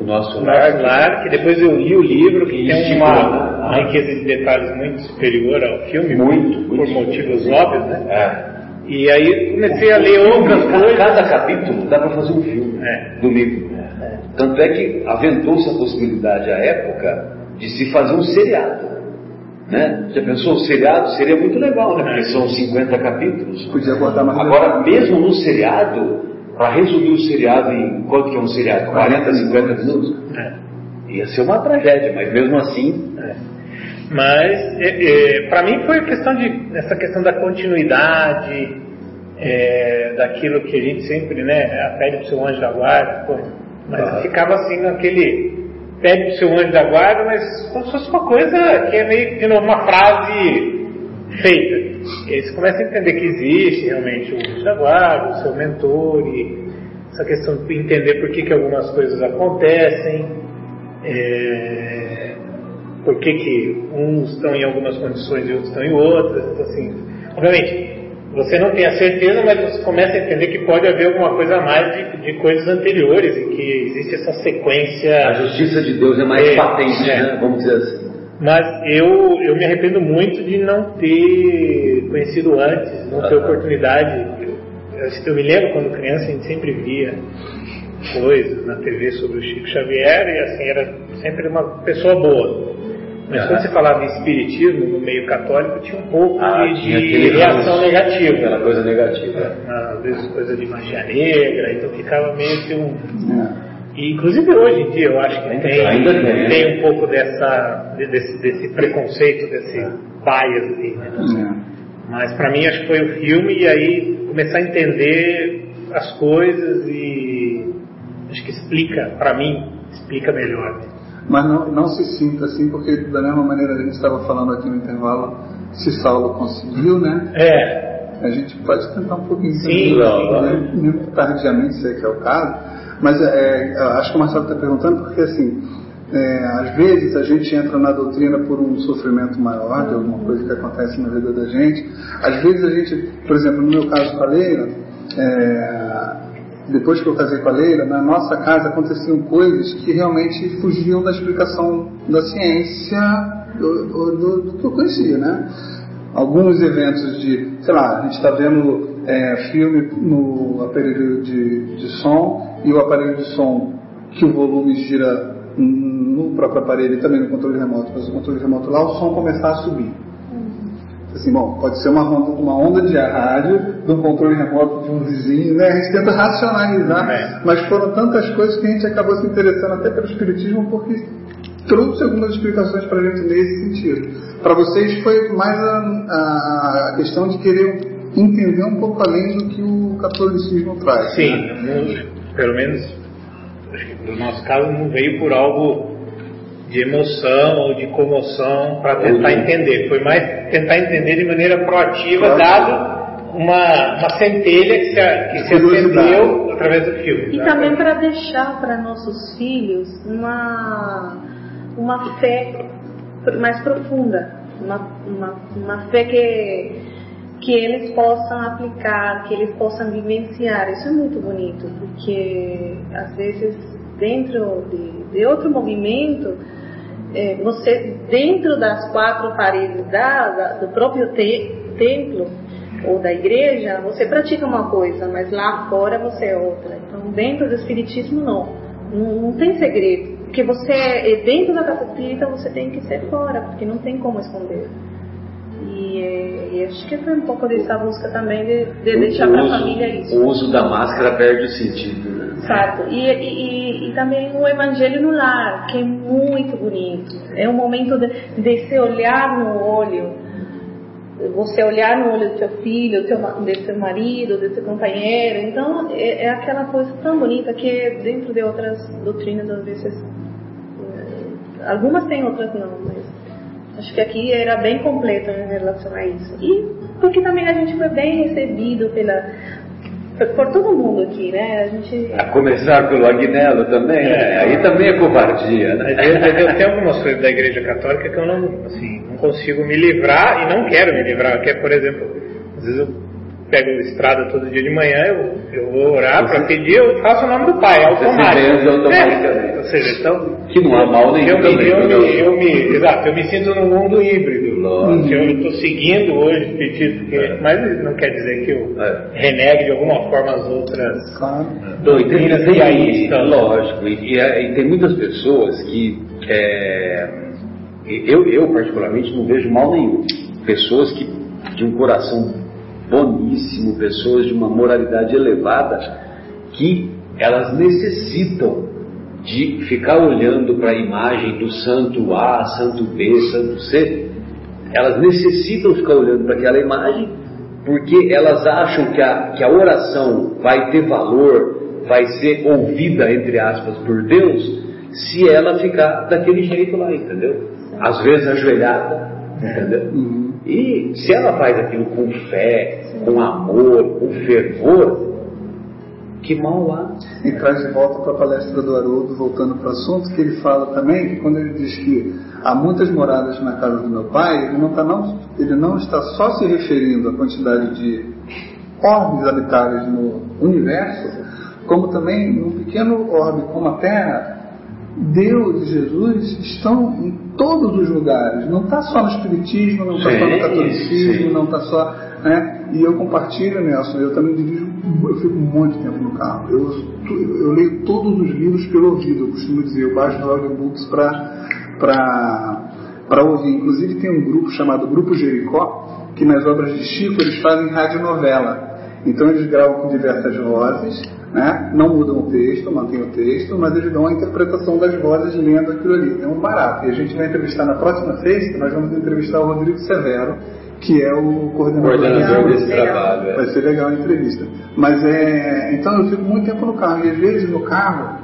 O nosso O lar, Nosso Lar, que depois eu li o livro, que tem Esticou, uma, né? uma riqueza de detalhes muito superior ao filme, Muito, por muito motivos óbvios, né? É. E aí comecei a ler outras Cada- coisas. Cada capítulo dá para fazer um filme É. do livro. Tanto é que aventou-se a possibilidade à época de se fazer um seriado. Né? Já pensou? O seriado seria muito legal, né? Porque são 50 capítulos. Podia botar mais Agora, mesmo no seriado, para resumir o seriado em quanto que é um seriado? 40, 50 minutos? É. Ia ser uma tragédia, mas mesmo assim. Mas para mim foi a questão de essa questão da continuidade, é, daquilo que a gente sempre, né, a pede pro seu anjo da guarda, pô, mas Ah. ficava assim naquele pede pro seu anjo da guarda, mas como se fosse uma coisa que é meio que uma frase feita. E aí você começa a entender que existe realmente o anjo da guarda, o seu mentor e essa questão de entender por que, que algumas coisas acontecem. é, por que, que uns estão em algumas condições e outros estão em outras. Então, assim, obviamente, você não tem a certeza, mas você começa a entender que pode haver alguma coisa a mais de, de coisas anteriores e que existe essa sequência. A justiça de Deus é mais É, patente, é. né? Vamos dizer assim. Mas eu, eu me arrependo muito de não ter conhecido antes, não ter oportunidade. Eu, eu me lembro quando criança a gente sempre via coisas na TV sobre o Chico Xavier e assim era sempre uma pessoa boa. Mas quando você falava em espiritismo no meio católico tinha um pouco Ah, de, de reação ranço, negativa. Aquela coisa negativa. Às vezes coisa de magia negra, então ficava meio que um. É. E, inclusive hoje em dia eu acho que tem, Ainda tem, né? um pouco dessa, de- desse, desse preconceito, desse bias aí, né? É. Mas pra mim acho que foi o filme e aí começar a entender as coisas e acho que explica, pra mim, explica melhor. Mas não, não se sinta assim, porque da mesma maneira a gente estava falando aqui no intervalo, se Saulo conseguiu, né? É, A gente pode tentar um pouquinho Sim, né? mesmo tardiamente, sei que é o caso, mas é, eu acho que o Marcelo está perguntando porque assim, é, às vezes a gente entra na doutrina por um sofrimento maior de alguma coisa que acontece na vida da gente. Às vezes a gente, por exemplo, no meu caso com a Leila, é, depois que eu casei com a Leila, na nossa casa aconteciam coisas que realmente fugiam da explicação da ciência do, do- do- do que eu conhecia, né? Alguns eventos de, sei lá, a gente está vendo é, filme no aparelho de, de som e o aparelho de som que o volume gira no próprio aparelho e também no controle remoto, mas o controle remoto lá, o som começar a subir. Assim, bom, pode ser uma onda, uma onda de rádio, de um controle remoto de um vizinho, né? A gente tenta racionalizar, É. mas foram tantas coisas que a gente acabou se interessando até pelo espiritismo porque trouxe algumas explicações para a gente nesse sentido. Para vocês foi mais a, a- questão de querer entender um pouco além do que o catolicismo traz. sim, né? no- pelo menos no nosso caso não veio por algo de emoção ou de comoção para tentar entender. Foi mais tentar entender de maneira proativa, dado uma, uma centelha que se, que se acendeu através do filme. E né? também para deixar para nossos filhos uma, uma fé mais profunda, uma, uma, uma fé que, que eles possam aplicar, que eles possam vivenciar. Isso é muito bonito, porque às vezes dentro de, de outro movimento, é, você dentro das quatro paredes da, da- do próprio te- templo ou da igreja, você pratica uma coisa, mas lá fora você é outra. Então, dentro do espiritismo, não. Não, não tem segredo. Porque você, é- dentro da casa espírita, você tem que ser fora, porque não tem como esconder. E, acho que foi um pouco dessa busca também de, de deixar para a família isso. O uso da máscara perde o sentido, né? Exato. E, e, e, também o evangelho no lar, que é muito bonito. É um momento de, de se olhar no olho você olhar no olho do teu filho, do teu, do teu marido, do teu companheiro. Então, é, é, aquela coisa tão bonita que dentro de outras doutrinas, às vezes, é, algumas têm, outras não, mas acho que aqui era bem completo em relação a isso. E porque também a gente foi bem recebido pela por todo mundo aqui, né? A gente. A começar pelo Agnello também, né? Aí também é covardia, né? Tem algumas coisas da Igreja Católica que eu não, assim, não consigo me livrar e não quero me livrar. Que é, por exemplo, às vezes eu pego a estrada todo dia de manhã, eu, eu vou orar para pedir, eu faço o nome do Pai, automático. automaticamente. É, ou seja, então. Que não há mal nenhum. Eu, me, eu, me, eu me, exato, eu me sinto num mundo híbrido. Que eu estou seguindo hoje pedido, é. mas não quer dizer que eu é. renegue de alguma forma as outras claro. doutrinas e aí estão. Lógico, e, e, e, tem muitas pessoas que. É, eu, eu, particularmente, não vejo mal nenhum. Pessoas que de um coração boníssimo, pessoas de uma moralidade elevada, que elas necessitam de ficar olhando para a imagem do santo A, santo B, santo C. Elas necessitam ficar olhando para aquela imagem porque elas acham que a, que a oração vai ter valor, vai ser ouvida, entre aspas, por Deus, se ela ficar daquele jeito lá, entendeu? Às vezes ajoelhada, entendeu? E se ela faz aquilo com fé, com amor, com fervor, que mal há. E traz de volta para a palestra do Haroldo, voltando para o assunto, que ele fala também que quando ele diz que há muitas moradas na casa do meu pai, ele não, está, não, ele não está só se referindo à quantidade de orbes habitáveis no universo, como também num pequeno orbe como a Terra, Deus e Jesus estão em todos os lugares. Não está só no Espiritismo, não está só no catolicismo, sim. não está só. Né? E eu compartilho, Nelson, eu também dirijo, eu fico muito tempo no carro. Eu, eu leio todos os livros pelo ouvido, eu costumo dizer, eu baixo os audiobooks para ouvir. Inclusive tem um grupo chamado Grupo Jericó, que nas obras de Chico eles fazem radionovela. Então eles gravam com diversas vozes, né? não mudam o texto, mantêm o texto, mas eles dão a interpretação das vozes lendo aquilo ali. É um barato. E a gente vai entrevistar na próxima sexta, nós vamos entrevistar o Rodrigo Severo, que é o coordenador, coordenador desse trabalho. É. Vai ser legal a entrevista. Mas é. Então eu fico muito tempo no carro, e às vezes no carro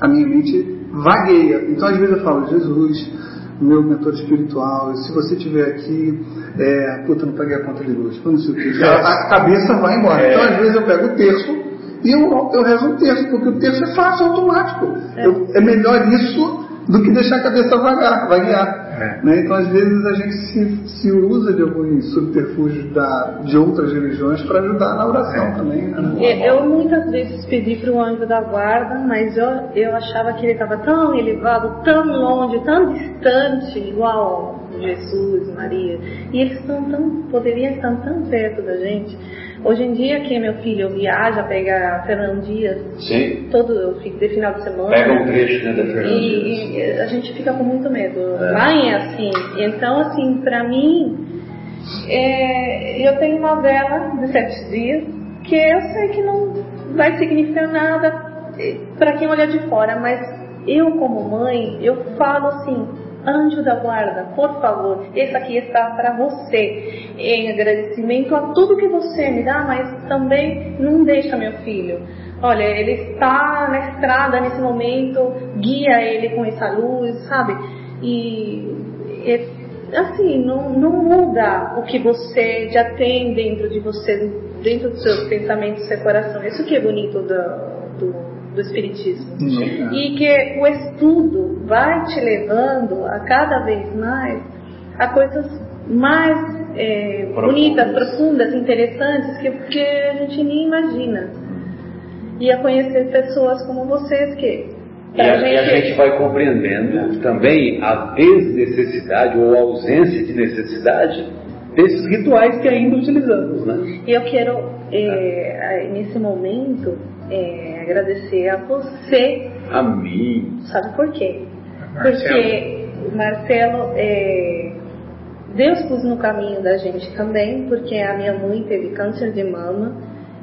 a minha mente vagueia. Então às vezes eu falo, Jesus, meu mentor espiritual, se você estiver aqui, é, puta, não paguei a conta de luz, não sei o que. A, cabeça vai embora. É. Então às vezes eu pego o terço e eu, eu rezo um terço, porque o terço é fácil, automático. É, eu, é melhor isso do que deixar a cabeça vagar, vaguear. É. Né? Então, às vezes, a gente se, se usa de alguns subterfúgios da, de outras religiões para ajudar na oração é. também. Né? Eu muitas vezes pedi para o anjo da guarda, mas eu, eu achava que ele estava tão elevado, tão longe, tão distante, igual Jesus, Maria. E eles estão tão, poderiam estar tão perto da gente. Hoje em dia, que meu filho viaja, pega Fernando Dias, Sim. todo, de final de semana. Pega um trecho né, da Fernando e, Dias. E a gente fica com muito medo. É. Lá é assim. Então, assim, pra mim, é, eu tenho uma vela de sete dias que eu sei que não vai significar nada é, para quem olhar de fora, mas eu como mãe, eu falo assim, Anjo da guarda, por favor, esse aqui está para você, em agradecimento a tudo que você me dá, mas também não deixa meu filho. Olha, ele está na estrada nesse momento, guia ele com essa luz, sabe? E, e assim, não, não muda o que você já tem dentro de você, dentro dos seus pensamentos e seu coração. Isso que é bonito do, do do Espiritismo. Sim. E que o estudo vai te levando a cada vez mais a coisas mais é, bonitas, profundas, interessantes que, que a gente nem imagina. E a conhecer pessoas como vocês que. E a, gente... e a gente vai compreendendo também a desnecessidade ou a ausência de necessidade desses rituais que ainda utilizamos. Né? E eu quero, é, nesse momento, é, agradecer a você. A mim. Sabe por quê? Marcelo. Porque Marcelo, é, Deus pôs no caminho da gente também, porque a minha mãe teve câncer de mama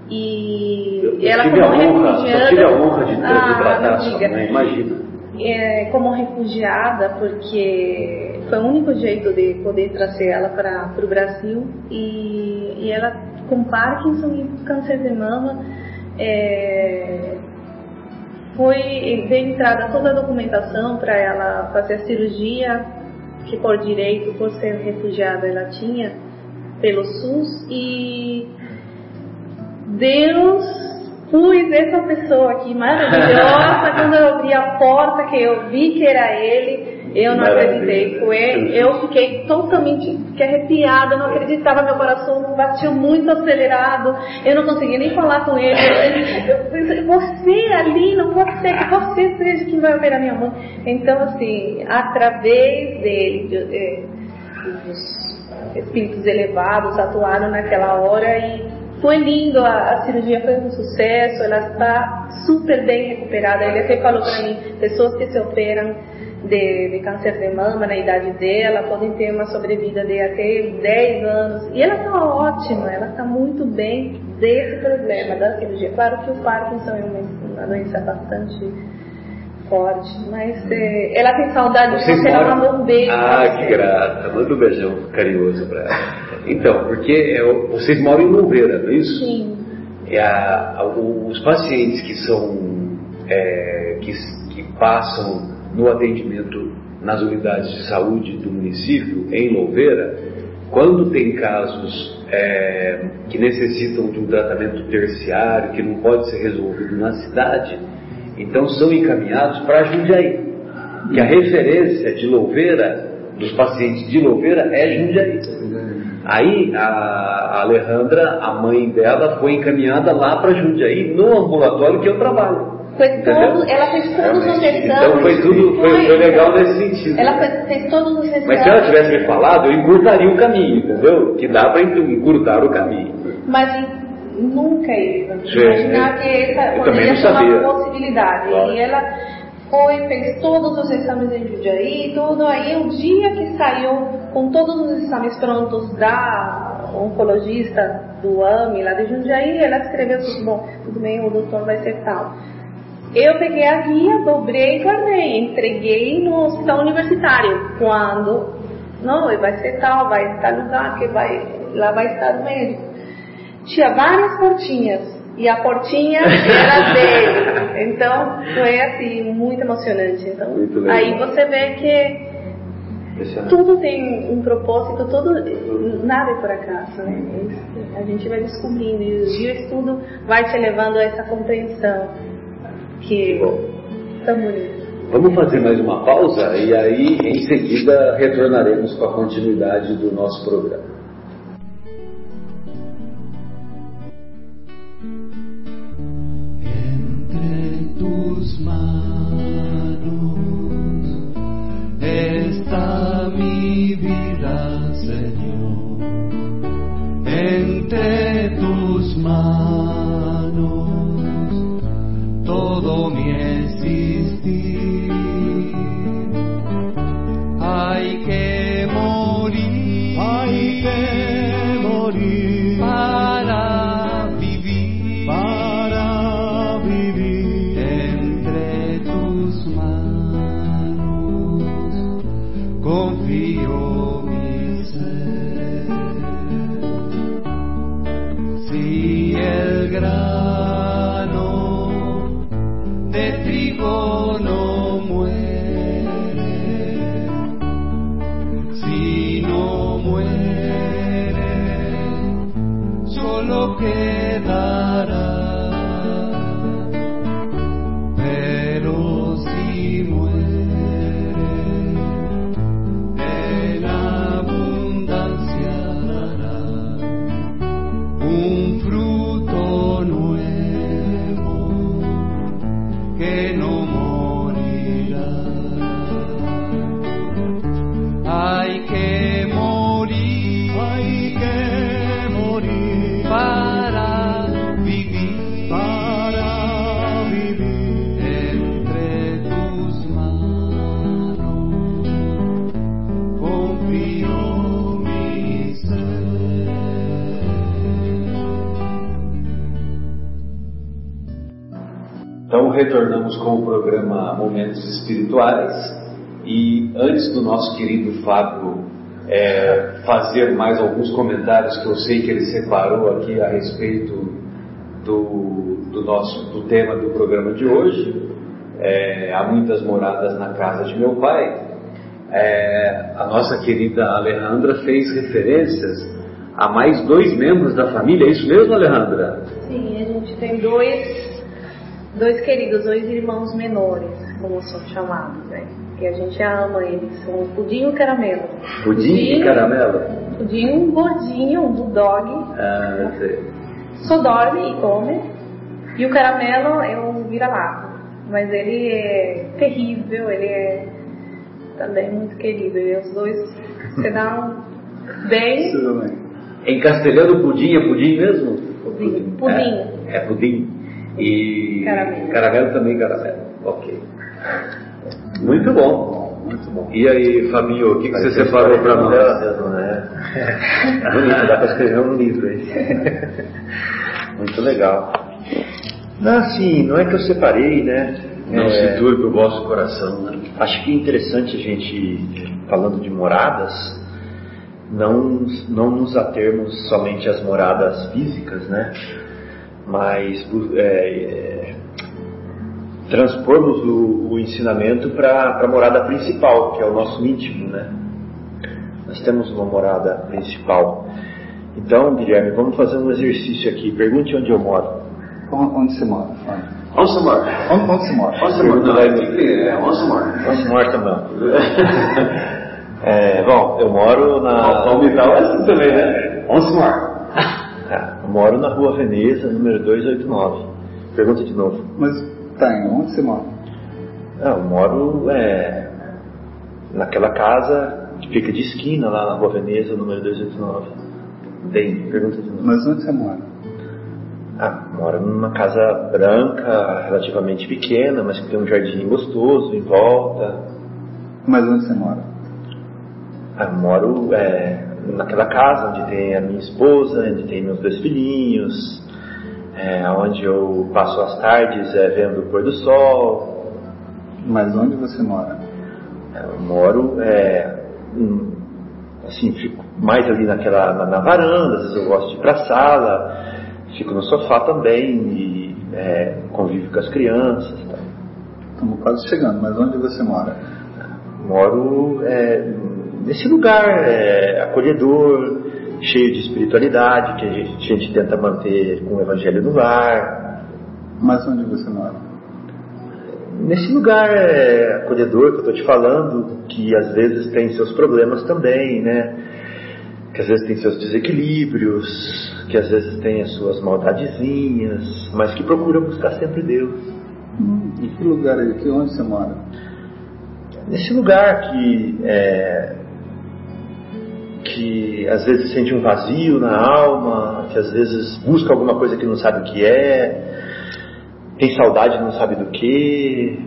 e Eu, ela tive como a honra, eu refugiada, tive a honra de, de Ah, tratar sua mãe, imagina. é, como refugiada, porque foi o único jeito de poder trazer ela para o Brasil e, e ela com Parkinson e câncer de mama é, foi entrada toda a documentação para ela fazer a cirurgia que por direito, por ser refugiada, ela tinha pelo SUS. E Deus pus essa pessoa aqui maravilhosa. Quando eu abri a porta que eu vi que era ele eu não acreditei foi ele eu fiquei totalmente arrepiada não acreditava meu coração batia muito acelerado eu não conseguia nem falar com ele. Eu, pensei, você ali não pode ser que você seja quem vai operar minha mãe então assim através dele de, eh, os espíritos elevados atuaram naquela hora e foi lindo, a, a, cirurgia foi um sucesso, ela está super bem recuperada. Ele até falou para mim, pessoas que se operam de, de, câncer de mama na idade dela podem ter uma sobrevida de até 10 anos. E ela está ótima, ela está muito bem desse problema da cirurgia. Claro que o Parkinson é uma, uma doença bastante forte, mas é, ela tem saudade de você, ela mandou um beijo. Ah, que grata, manda um beijão carinhoso para ela. Então, porque é, vocês moram em Louveira, não é isso? Sim. É a, a, os pacientes que são é, que, que passam no atendimento nas unidades de saúde do município em Louveira, quando tem casos é, que necessitam de um tratamento terciário que não pode ser resolvido na cidade, então são encaminhados para Jundiaí. Que a referência de Louveira, dos pacientes de Louveira, é Jundiaí. Aí a Alejandra, a mãe dela, foi encaminhada lá para Jundiaí, no ambulatório que eu trabalho. Foi todo, ela fez todos os exames. Então foi tudo, foi, foi legal nesse sentido. Ela fez, fez todos os exames. Mas se ela tivesse me falado, eu encurtaria o caminho, entendeu? Que dá para encurtar o caminho. Mas nunca ia Sim, imaginar que essa eu poderia ser sabia. uma possibilidade. Claro. E ela foi, fez todos os exames em Jundiaí, tudo. Aí o dia que saiu com todos os exames prontos da oncologista do AMI lá de Jundiaí, ela escreveu tudo, bom, tudo bem, o doutor vai ser tal. Eu peguei a guia, dobrei e guardei, entreguei no hospital universitário. Quando, não, vai ser tal, vai estar lugar, que vai, lá vai estar o médico. Tinha várias portinhas, e a portinha era [laughs] dele. Então, foi assim, muito emocionante. Então, Muito aí você vê que tudo tem um propósito, tudo, nada é por acaso, né? A gente vai descobrindo e o estudo vai te levando a essa compreensão que é tão bonito. Vamos fazer mais uma pausa e aí em seguida retornaremos com a continuidade do nosso programa. Entre tus manos está mi vida, Señor. Entre tus manos todo mi existir. Retornamos com o programa Momentos Espirituais e antes do nosso querido Fábio é, fazer mais alguns comentários que eu sei que ele separou aqui a respeito do, do nosso do tema do programa de hoje, é, há muitas moradas na casa de meu pai. É, a nossa querida Alejandra fez referências a mais dois membros da família, é isso mesmo, Alejandra? Sim, a gente tem dois, dois queridos, dois irmãos menores, como são chamados, né? Que a gente ama eles, são o Pudim e o Caramelo. Pudim, e caramelo? Pudim, um gordinho, um bulldog, Ah, sei. só dorme e come. E o Caramelo é um vira-lata, mas ele é terrível, ele é também muito querido. E os dois se dão bem. Bem. Em castelhano, pudim é pudim mesmo? Pudim. Pudim. É, é pudim. E Caramelo. caramelo também caramelo. Ok. Muito bom. Muito bom. E aí, Fabinho, o que, que você separou para nós? Mesmo, né? [laughs] Bonito, dá para escrever um livro aí. [laughs] Muito legal. Não, assim, não é que eu separei, né? Não É, se turbe o vosso coração, né? Acho que é interessante a gente, falando de moradas, não, não nos atermos somente às moradas físicas, né? Mas é, é, transpormos o, o ensinamento para a morada principal, que é o nosso íntimo, né? Nós temos uma morada principal. Então, Guilherme, vamos fazer um exercício aqui. Pergunte onde eu moro. Onde onde você mora? Onde você mora? Onde, onde você mora? Onde você mora? Não, é, é, onde você mora? Onde mora não. [laughs] É, bom, eu moro na. Palmital é assim também, né? Onde você mora? [laughs] Moro na rua Veneza, número 289. Pergunta de novo. Mas tá, onde você mora? Ah, eu moro é, naquela casa que fica de esquina lá na rua Veneza, número 289. Bem, pergunta de novo. Mas onde você mora? Ah, moro numa casa branca, relativamente pequena, mas que tem um jardim gostoso em volta. Mas onde você mora? Ah, moro é, naquela casa onde tem a minha esposa, onde tem meus dois filhinhos, é, onde eu passo as tardes é, vendo o pôr do sol. Mas onde você mora? Eu moro, é, assim, fico mais ali naquela, na, na varanda, às vezes eu gosto de ir pra sala, fico no sofá também e é, convivo com as crianças. Tá? Estamos quase chegando, mas onde você mora? Moro é, nesse lugar é, acolhedor, cheio de espiritualidade, que a gente, a gente tenta manter com o evangelho no lar. Mas onde você mora? Nesse lugar é, acolhedor que eu estou te falando, que às vezes tem seus problemas também, né? Que às vezes tem seus desequilíbrios, que às vezes tem as suas maldadezinhas, mas que procura buscar sempre Deus. Hum, e que lugar é aqui? Onde você mora? Nesse lugar que é, que às vezes sente um vazio na alma, que às vezes busca alguma coisa que não sabe o que é, tem saudade não sabe do que,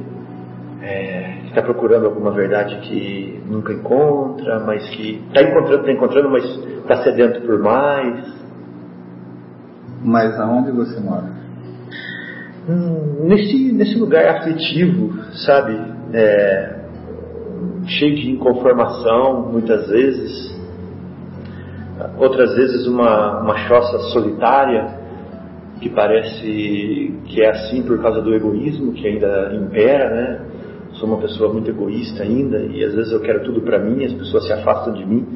é, está procurando alguma verdade que nunca encontra, mas que está encontrando, está encontrando, mas está sedento por mais. Mas aonde você mora? Hum, nesse, nesse lugar aflitivo, sabe? É, cheio de inconformação, muitas vezes. Outras vezes uma, uma choça solitária, que parece que é assim por causa do egoísmo que ainda impera, né? Sou uma pessoa muito egoísta ainda e às vezes eu quero tudo para mim, as pessoas se afastam de mim,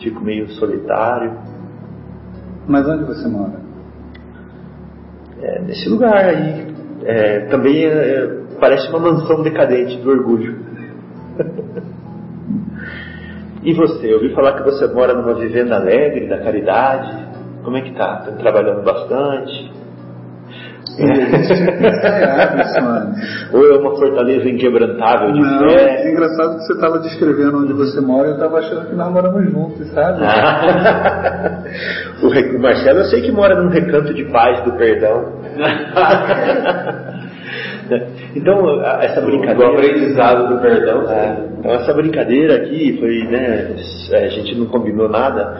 fico meio solitário. Mas onde você mora? É, nesse lugar aí. É, também é, parece uma mansão decadente do orgulho. E você? Eu ouvi falar que você mora numa vivenda alegre, da caridade. Como é que tá? Tá trabalhando bastante? isso [laughs] antes. Ou é uma fortaleza inquebrantável de Não, fé? é engraçado que você estava descrevendo onde você mora e eu estava achando que nós moramos juntos, sabe? [laughs] o Marcelo eu sei que mora num recanto de paz do perdão. [laughs] [laughs] então, essa brincadeira. aprendizado do perdão. É, então essa brincadeira aqui foi, né, a gente não combinou nada,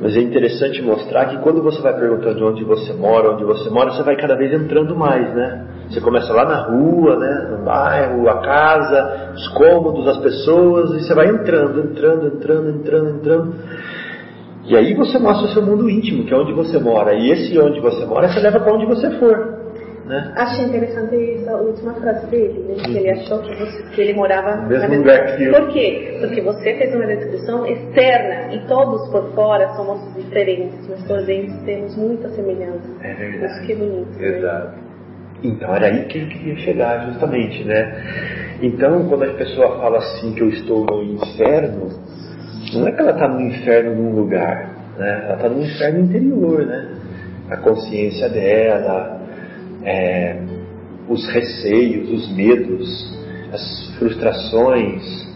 Mas é interessante mostrar que quando você vai perguntando onde você mora, onde você mora, você vai cada vez entrando mais, né? Você começa lá na rua, né? No bairro, a casa, os cômodos, as pessoas, e você vai entrando, entrando, entrando, entrando, entrando. E aí você mostra o seu mundo íntimo, que é onde você mora. E esse onde você mora, você leva para onde você for. Né? Achei interessante essa última frase dele, né? que ele achou que, você, que ele morava mesmo na lugar que eu. Por quê? Porque você fez uma descrição externa e todos por fora somos diferentes, mas por dentro temos muita semelhança. É verdade. Isso que é bonito. né? Exato. Então era aí que ele queria chegar, justamente, né? Então, quando a pessoa fala assim que eu estou no inferno, não é que ela está no inferno num lugar, né? Ela está no inferno interior, né? A consciência dela, é, os receios, os medos, as frustrações,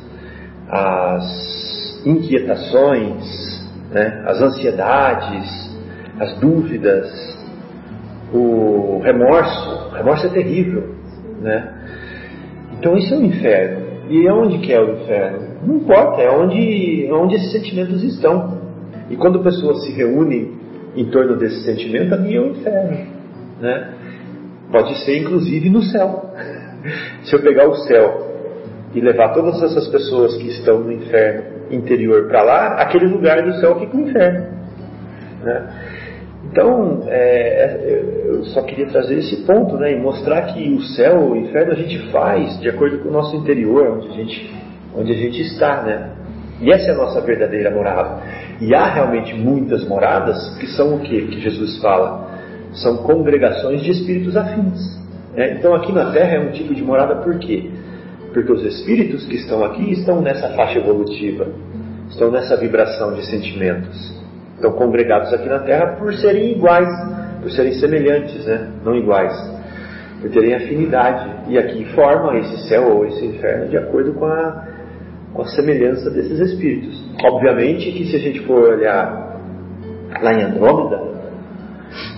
as inquietações, né? as ansiedades, as dúvidas, o remorso. O remorso é terrível, né? Então isso é o inferno. E é onde que é o inferno? Não importa, é onde, é onde esses sentimentos estão. E quando pessoas se reúnem em torno desse sentimento, ali é o inferno, né? Pode ser inclusive no céu. Se eu pegar o céu e levar todas essas pessoas que estão no inferno interior para lá, aquele lugar do céu fica o inferno. Né? Então, é, eu só queria trazer esse ponto né, e mostrar que o céu, o inferno, a gente faz de acordo com o nosso interior, onde a gente, onde a gente está. Né? E essa é a nossa verdadeira morada. E há realmente muitas moradas que são o que que Jesus fala? São congregações de espíritos afins. né? Então, aqui na Terra é um tipo de morada por quê? Porque os espíritos que estão aqui estão nessa faixa evolutiva, estão nessa vibração de sentimentos. Estão congregados aqui na Terra por serem iguais, por serem semelhantes, né? não iguais, por terem afinidade. E aqui formam esse céu ou esse inferno de acordo com a, com a semelhança desses espíritos. Obviamente que se a gente for olhar lá em Andrômeda,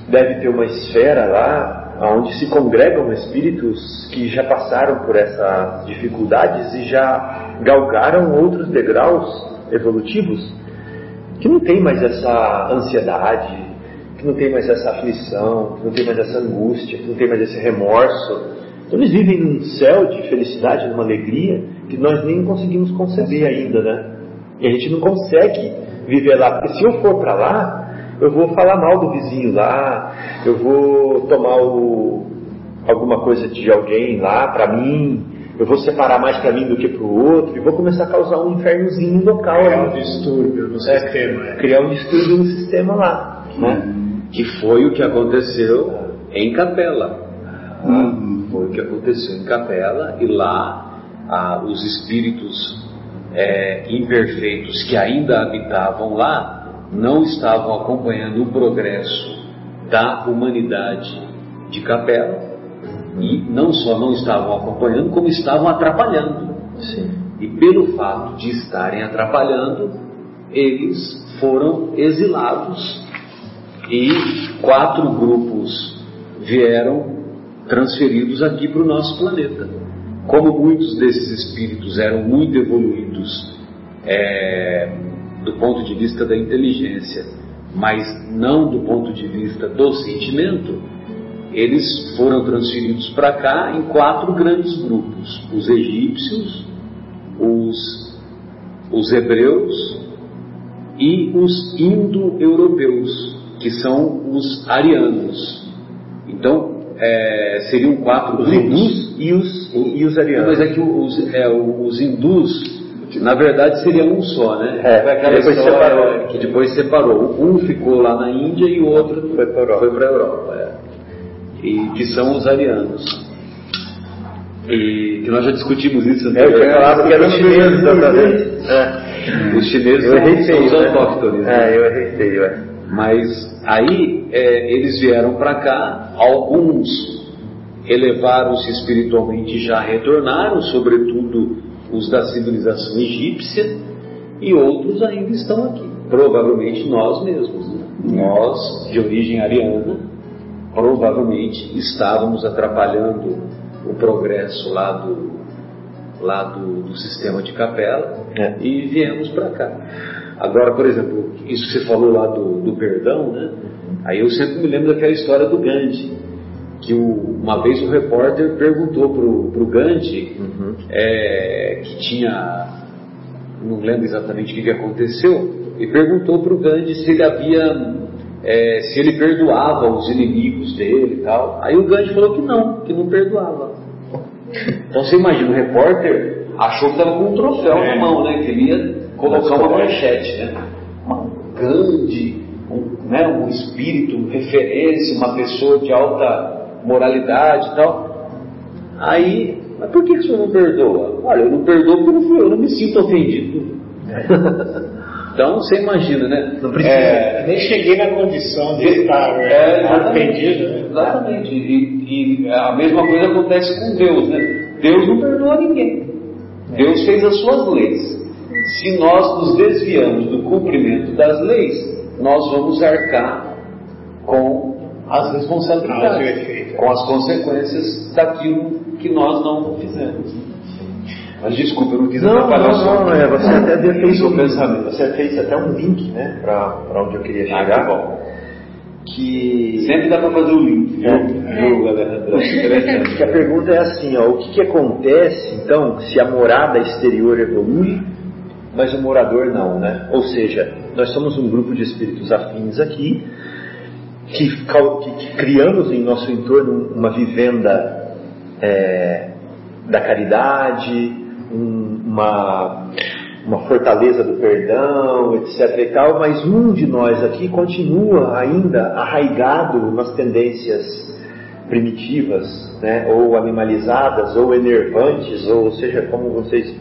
deve ter uma esfera lá onde se congregam espíritos que já passaram por essas dificuldades e já galgaram outros degraus evolutivos que não tem mais essa ansiedade, que não tem mais essa aflição, que não tem mais essa angústia, que não tem mais esse remorso. Então eles vivem num céu de felicidade, numa alegria que nós nem conseguimos conceber ainda, né? E a gente não consegue viver lá, porque se eu for para lá, eu vou falar mal do vizinho lá, eu vou tomar o, alguma coisa de alguém lá para mim, eu vou separar mais para mim do que para o outro, e vou começar a causar um infernozinho local. Criar um distúrbio no É, sistema. é. Criar um distúrbio no sistema lá. Né? Que foi o que aconteceu em Capela. Uhum. Foi o que aconteceu em Capela e lá ah, os espíritos é, imperfeitos que ainda habitavam lá não estavam acompanhando o progresso da humanidade de Capela e não só não estavam acompanhando, como estavam atrapalhando. E pelo fato de estarem atrapalhando, eles foram exilados e quatro grupos vieram transferidos aqui para o nosso planeta. Como muitos desses espíritos eram muito evoluídos é, do ponto de vista da inteligência, mas não do ponto de vista do sentimento, eles foram transferidos para cá em quatro grandes grupos: os egípcios, os, os hebreus e os indo-europeus, que são os arianos. Então, é, seriam quatro Os grupos. hindus e os, e os arianos. Mas é que os, é, os hindus, na verdade, seria um só, né? É, Foi aquela depois separou. que depois separou. Um ficou lá na Índia e o outro Foi pra Europa. Foi para a Europa. é. E que são os arianos. E que nós já discutimos isso É, eu que eram os chineses exatamente. É. Os chineses Eu são, errei são os feio, né? autóctones. né? É, eu errei feio, é. Mas aí é, eles vieram para cá, alguns elevaram-se espiritualmente e já retornaram, sobretudo os da civilização egípcia, e outros ainda estão aqui. Provavelmente nós mesmos, né? nós de origem ariana, provavelmente estávamos atrapalhando o progresso lá do, lá do, do sistema de capela É. e viemos para cá. Agora, por exemplo, isso que você falou lá do, do perdão, né? Aí eu sempre me lembro daquela história do Gandhi, que o, uma vez o repórter perguntou pro, pro Gandhi Uhum. é, que tinha, não lembro exatamente o que, que aconteceu, e perguntou pro Gandhi se ele havia, é, se ele perdoava os inimigos dele e tal. Aí o Gandhi falou que não, que não perdoava. Então você imagina, o repórter achou que estava com um troféu na mão, né? Que ele ia colocar uma manchete, né? Uma grande, um, né? um espírito, referência, uma pessoa de alta moralidade e tal. Aí, mas por que, que o senhor não perdoa? Olha, eu não perdoo porque eu não, eu não me sinto ofendido. então você imagina, né? Não precisa. É, Nem cheguei na condição de estar é, né, exatamente. arrependido. Né? Exatamente. E, e a mesma coisa acontece com Deus, né? Deus não perdoa ninguém. Deus fez as suas leis. Se nós nos desviamos do cumprimento das leis, nós vamos arcar com as responsabilidades, efeito. com as consequências daquilo que nós não fizemos. Mas desculpa, eu não quis Não, atrapalhar o não, não, seu- é, você até fez seu um pensamento. Você fez até um link, né, para onde eu queria Ah, chegar. que bom. Que Sempre dá para fazer o link, viu, É. [laughs] Que a pergunta é assim, ó, o que, que acontece então se a morada exterior evolui, mas o morador não, né? Ou seja, nós somos um grupo de espíritos afins aqui que, que- que criamos em nosso entorno uma vivenda é, da caridade, um- uma, uma fortaleza do perdão, etc. e tal, mas um de nós aqui continua ainda arraigado nas tendências primitivas, né, ou animalizadas, ou enervantes, ou seja, como vocês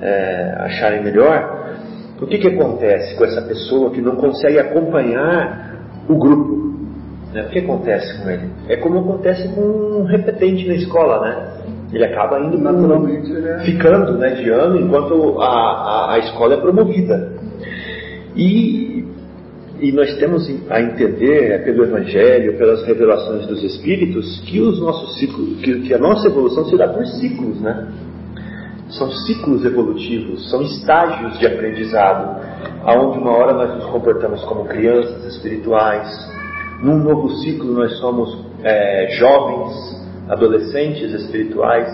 é, acharem melhor. O que, que acontece com essa pessoa que não consegue acompanhar o grupo? Né? O que acontece com ele? É como acontece com um repetente na escola, né? Ele acaba indo Naturalmente, ele é- ficando né, de ano enquanto a, a, a escola é promovida. E, e nós temos a entender é, pelo Evangelho, pelas revelações dos Espíritos, que os nossos ciclos, que, que a nossa evolução se dá por ciclos, né? São ciclos evolutivos, são estágios de aprendizado, aonde uma hora nós nos comportamos como crianças espirituais, num novo ciclo nós somos é, jovens, adolescentes espirituais,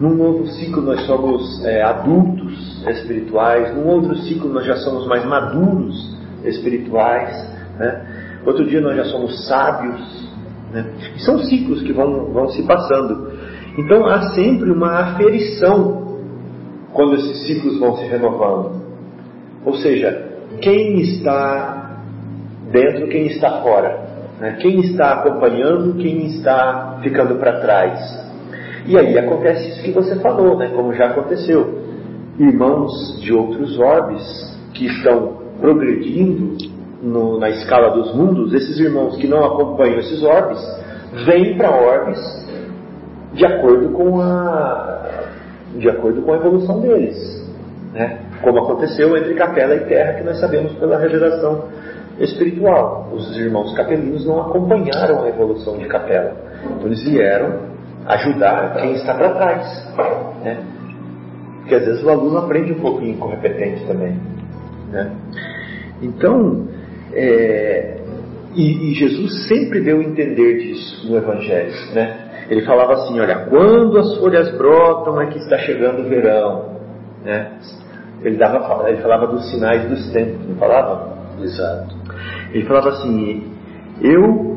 num novo ciclo nós somos é, adultos espirituais, num outro ciclo nós já somos mais maduros espirituais, né? outro dia nós já somos sábios, né? E são ciclos que vão, vão se passando. Então há sempre uma aferição quando esses ciclos vão se renovando. Ou seja, quem está dentro, quem está fora. né? Quem está acompanhando, quem está ficando para trás. E aí acontece isso que você falou, né? como já aconteceu. Irmãos de outros orbes que estão progredindo no- na escala dos mundos, esses irmãos que não acompanham esses orbes, vêm para orbes de acordo com a de acordo com a evolução deles, né? Como aconteceu entre Capela e Terra, que nós sabemos pela revelação espiritual. Os irmãos capelinos não acompanharam a evolução de Capela, então eles vieram ajudar quem está para trás, né? Porque às vezes o aluno aprende um pouquinho com o repetente também, né? Então, é, e, e Jesus sempre deu a entender disso no Evangelho, né? Ele falava assim, olha, quando as folhas brotam é que está chegando o verão, né? Ele, dava, ele falava dos sinais dos tempos, não falava? Exato. Ele falava assim, eu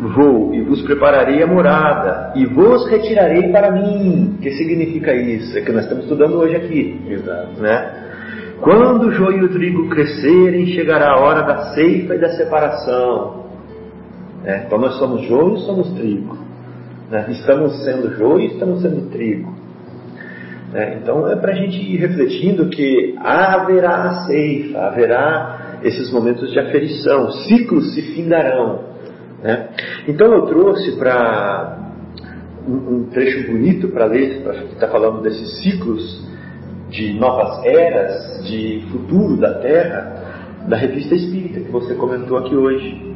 vou e vos prepararei a morada e vos retirarei para mim. O que significa isso? É que nós estamos estudando hoje aqui. Exato. Né? Quando o joio e o trigo crescerem, chegará a hora da ceifa e da separação. Né? Então nós somos joio e somos trigo. né? Estamos sendo joio e estamos sendo trigo. né? Então é para a gente ir refletindo que haverá ceifa, haverá esses momentos de aferição, ciclos se findarão. né? Então eu trouxe para um, um trecho bonito para ler, para estar falando desses ciclos de novas eras, de futuro da Terra, da revista Espírita que você comentou aqui hoje.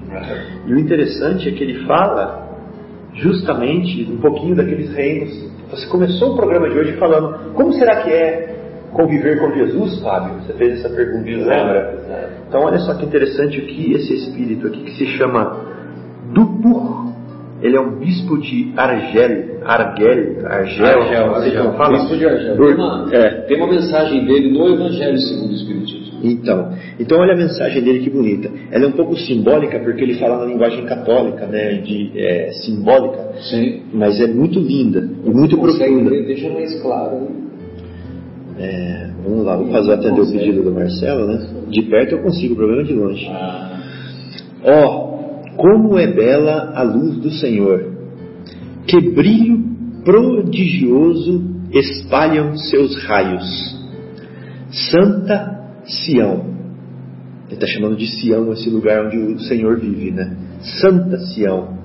E o interessante é que ele fala justamente um pouquinho daqueles reinos. Você começou o programa de hoje falando como será que é conviver com Jesus, Fábio? Você fez essa pergunta, lembra? Então olha só que interessante o que esse espírito aqui que se chama Dupur, ele é um bispo de Argel, Argel, Argel, Argel, Argel. fala. Bispo de Argel. Tem uma, é. tem uma mensagem dele no Evangelho segundo o Espiritismo. Então, então olha a mensagem dele que bonita. Ela é um pouco simbólica porque ele fala na linguagem católica, né, de é, simbólica, Sim. mas é muito linda e muito Consegue profunda. deixa mais claro. É, vamos lá, vou fazer atender o pedido do Marcelo, né? De perto eu consigo, o problema é de longe. Ah, Ó, como é bela a luz do Senhor! Que brilho prodigioso espalham seus raios! Santa Sião. Ele está chamando de Sião esse lugar onde o Senhor vive, né? Santa Sião.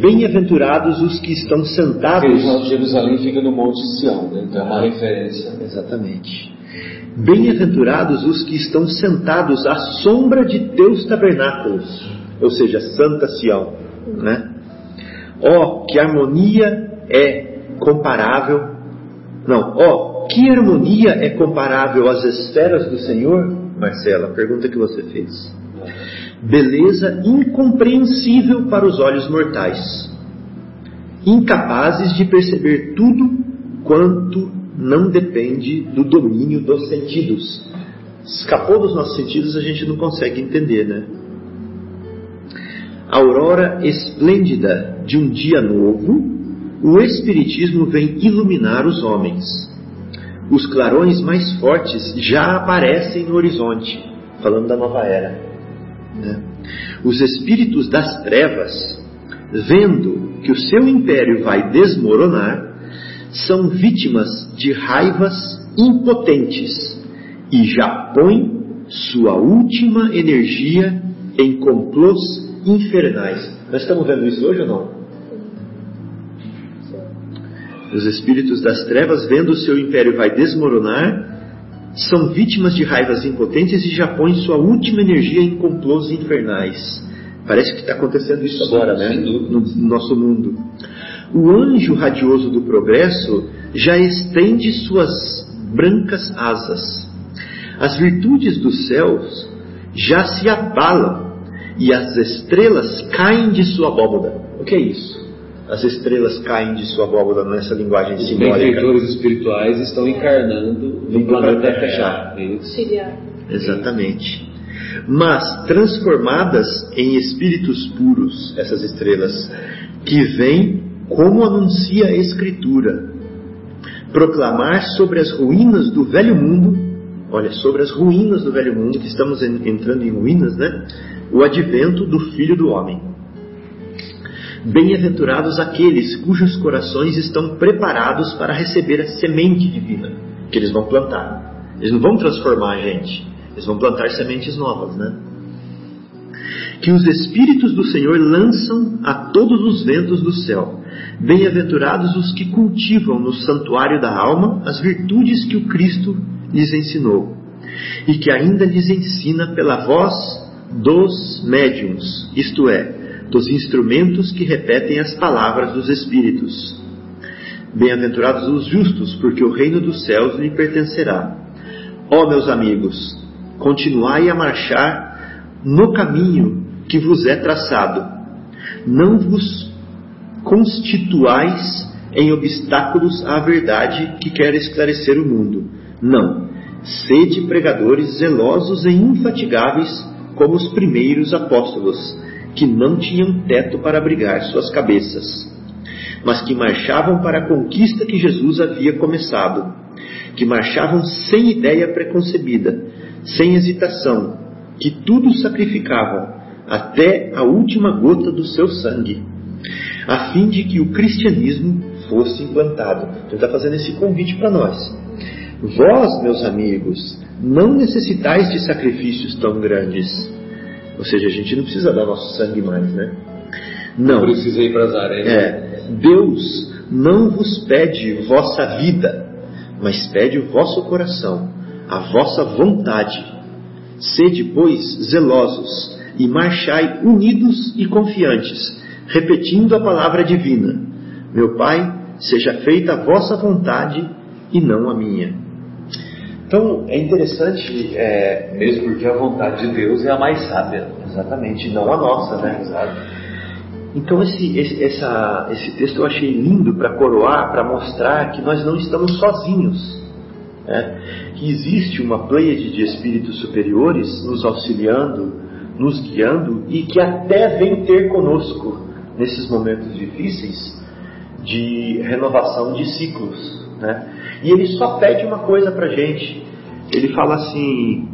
Bem-aventurados os que estão sentados. Jerusalém fica no Monte Sião, né? então é uma referência. Exatamente. Bem-aventurados os que estão sentados à sombra de teus tabernáculos, ou seja, Santa Sião, né? Ó, que harmonia é comparável. Não, ó, que harmonia é comparável às esferas do Senhor? Marcela, a pergunta que você fez. Beleza incompreensível para os olhos mortais, incapazes de perceber tudo quanto não depende do domínio dos sentidos. Escapou dos nossos sentidos, a gente não consegue entender, né? Aurora esplêndida de um dia novo, o Espiritismo vem iluminar os homens. Os clarões mais fortes já aparecem no horizonte, falando da nova era. Né? Os espíritos das trevas, vendo que o seu império vai desmoronar, são vítimas de raivas impotentes e já põem sua última energia em complôs infernais. Nós estamos vendo isso hoje ou não? Os espíritos das trevas, vendo o seu império vai desmoronar, são vítimas de raivas impotentes e já põem sua última energia em complôs infernais. Parece que está acontecendo isso agora, né? No, no nosso mundo. O anjo radioso do progresso já estende suas brancas asas. As virtudes dos céus já se abalam e as estrelas caem de sua abóboda. O que é isso? As estrelas caem de sua abóboda nessa linguagem Os simbólica. benfeitores espirituais estão encarnando no planeta Terra. Isso. Auxiliar. Exatamente. Mas transformadas em espíritos puros, essas estrelas, que vêm como anuncia a Escritura, proclamar sobre as ruínas do velho mundo, olha, sobre as ruínas do velho mundo, que estamos en- entrando em ruínas, né? O advento do Filho do Homem. Bem-aventurados aqueles cujos corações estão preparados para receber a semente divina que eles vão plantar. Eles não vão transformar a gente, eles vão plantar sementes novas, né? Que os Espíritos do Senhor lançam a todos os ventos do céu. Bem-aventurados os que cultivam no santuário da alma as virtudes que o Cristo lhes ensinou, e que ainda lhes ensina pela voz dos médiums, isto é, dos instrumentos que repetem as palavras dos Espíritos. Bem-aventurados os justos, porque o reino dos céus lhe pertencerá. Ó meus amigos, continuai a marchar no caminho que vos é traçado. Não vos constituais em obstáculos à verdade que quer esclarecer o mundo. Não. Sede pregadores zelosos e infatigáveis como os primeiros apóstolos, que não tinham teto para abrigar suas cabeças, mas que marchavam para a conquista que Jesus havia começado, que marchavam sem ideia preconcebida, sem hesitação, que tudo sacrificavam, até a última gota do seu sangue, a fim de que o cristianismo fosse implantado. Ele está fazendo esse convite para nós. Vós, meus amigos, não necessitais de sacrifícios tão grandes. Ou seja, a gente não precisa dar nosso sangue mais, né? Não. Precisei ir para as areias. É, Deus não vos pede vossa vida, mas pede o vosso coração, a vossa vontade. Sede, pois, zelosos e marchai unidos e confiantes, repetindo a palavra divina: Meu Pai, seja feita a vossa vontade e não a minha. Então é interessante, é, Mesmo porque a vontade de Deus é a mais sábia. exatamente, não a nossa, né? Então esse, esse, essa, esse texto eu achei lindo para coroar, para mostrar que nós não estamos sozinhos. né? Que existe uma pleiade de espíritos superiores nos auxiliando, nos guiando e que até vem ter conosco nesses momentos difíceis de renovação de ciclos. Né? E ele só pede uma coisa para gente. Ele fala assim: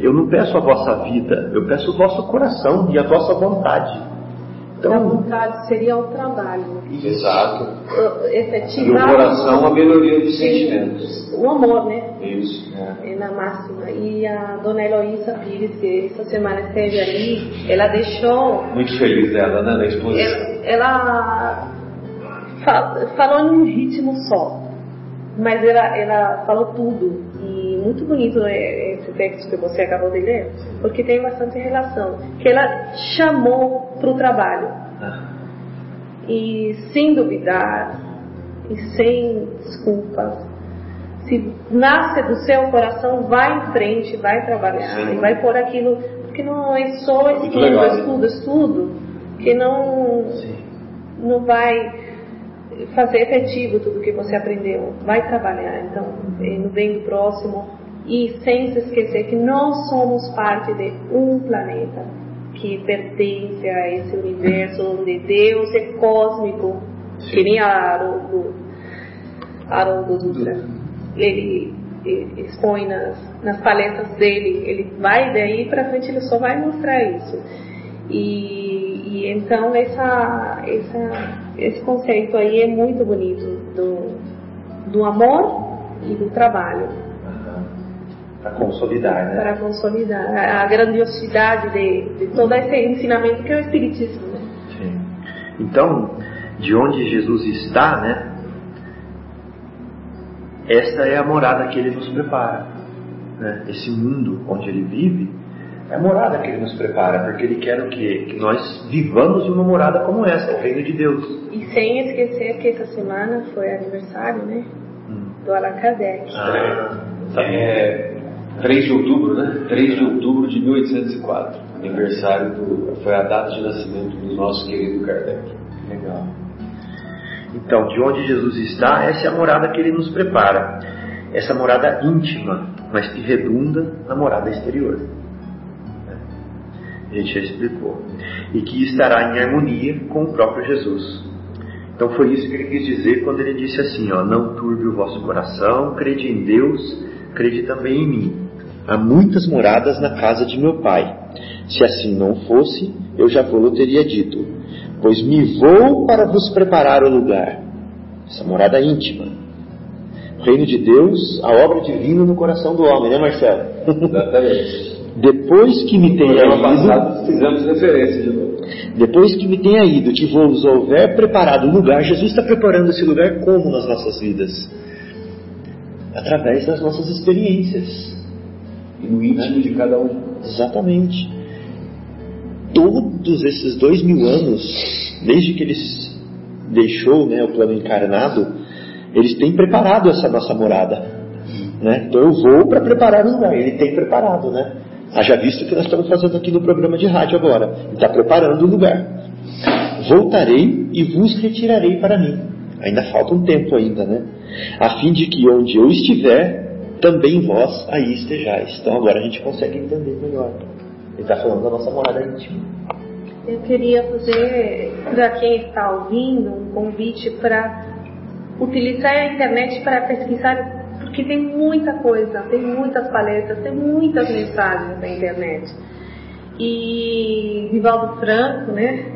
Eu não peço a vossa vida, eu peço o vosso coração e a vossa vontade. A Então, vontade seria o trabalho. Exato. E o coração, a melhoria dos sentimentos. o amor, né? Isso. É na máxima. E a dona Heloísa Pires, que essa semana esteve ali, ela deixou. Muito feliz dela, né, na exposição. Ela, ela fa- falou num ritmo só, mas ela, ela falou tudo. E muito bonito é, esse texto que você acabou de ler, porque tem bastante relação. Que ela chamou para o trabalho. E sem duvidar, e sem desculpas, se nasce do seu coração, vai em frente, vai trabalhar, e vai por aquilo, porque não é só estudo, legal, né? estudo, estudo, que não, não vai fazer efetivo tudo que você aprendeu. Vai trabalhar, então, no bem do próximo, e sem se esquecer que nós somos parte de um planeta que pertence a esse universo onde Deus é cósmico, que nem Haroldo, Haroldo Dutra. Ele, ele expõe nas, nas palestras dele, ele vai daí para frente, ele só vai mostrar isso. E, e então essa, essa, esse conceito aí é muito bonito do, do amor e do trabalho para consolidar, né? para consolidar a, grandiosidade de, de todo esse ensinamento que é o Espiritismo. Né? Sim. Então, de onde Jesus está, né? Esta é a morada que ele nos prepara. Né? Esse mundo onde ele vive é a morada que ele nos prepara, porque ele quer o quê? Que nós vivamos em uma morada como essa, o reino de Deus. E sem esquecer que essa semana foi aniversário, né? Hum. Do Allan Kardec. Ah, É 3 de outubro, né? 3 de outubro de 1804. Aniversário do. Foi a data de nascimento do nosso querido Kardec. Legal. Então, de onde Jesus está, essa é a morada que ele nos prepara. Essa morada íntima, mas que redunda na morada exterior. A gente já explicou. E que estará em harmonia com o próprio Jesus. Então foi isso que ele quis dizer quando ele disse assim, ó, não turbe o vosso coração, crede em Deus, crede também em mim. Há muitas moradas na casa de meu pai. Se assim não fosse, eu já vou teria dito, pois me vou para vos preparar o lugar. Essa morada íntima. O reino de Deus, a obra divina no coração do homem, né Marcelo? Exatamente. Depois que me tenha ido, passado fizemos referência de novo. depois que me tenha ido, que vos houver preparado o lugar, Jesus está preparando esse lugar como nas nossas vidas? Através das nossas experiências. E no íntimo de cada um. Exatamente. Todos esses dois mil anos, desde que ele deixou né, o plano encarnado, eles têm preparado essa nossa morada. Né? Então eu vou para preparar o lugar. Ele tem preparado, né? Haja visto que nós estamos fazendo aqui no programa de rádio agora. Está preparando o lugar. Voltarei e vos retirarei para mim. Ainda falta um tempo ainda, né? A fim de que onde eu estiver, também vós aí estejais. Então agora a gente consegue entender melhor. Ele está falando da nossa morada íntima. Eu queria fazer para quem está ouvindo um convite para utilizar a internet para pesquisar, porque tem muita coisa, tem muitas palestras, tem muitas mensagens na internet. E Vivaldo Franco, né?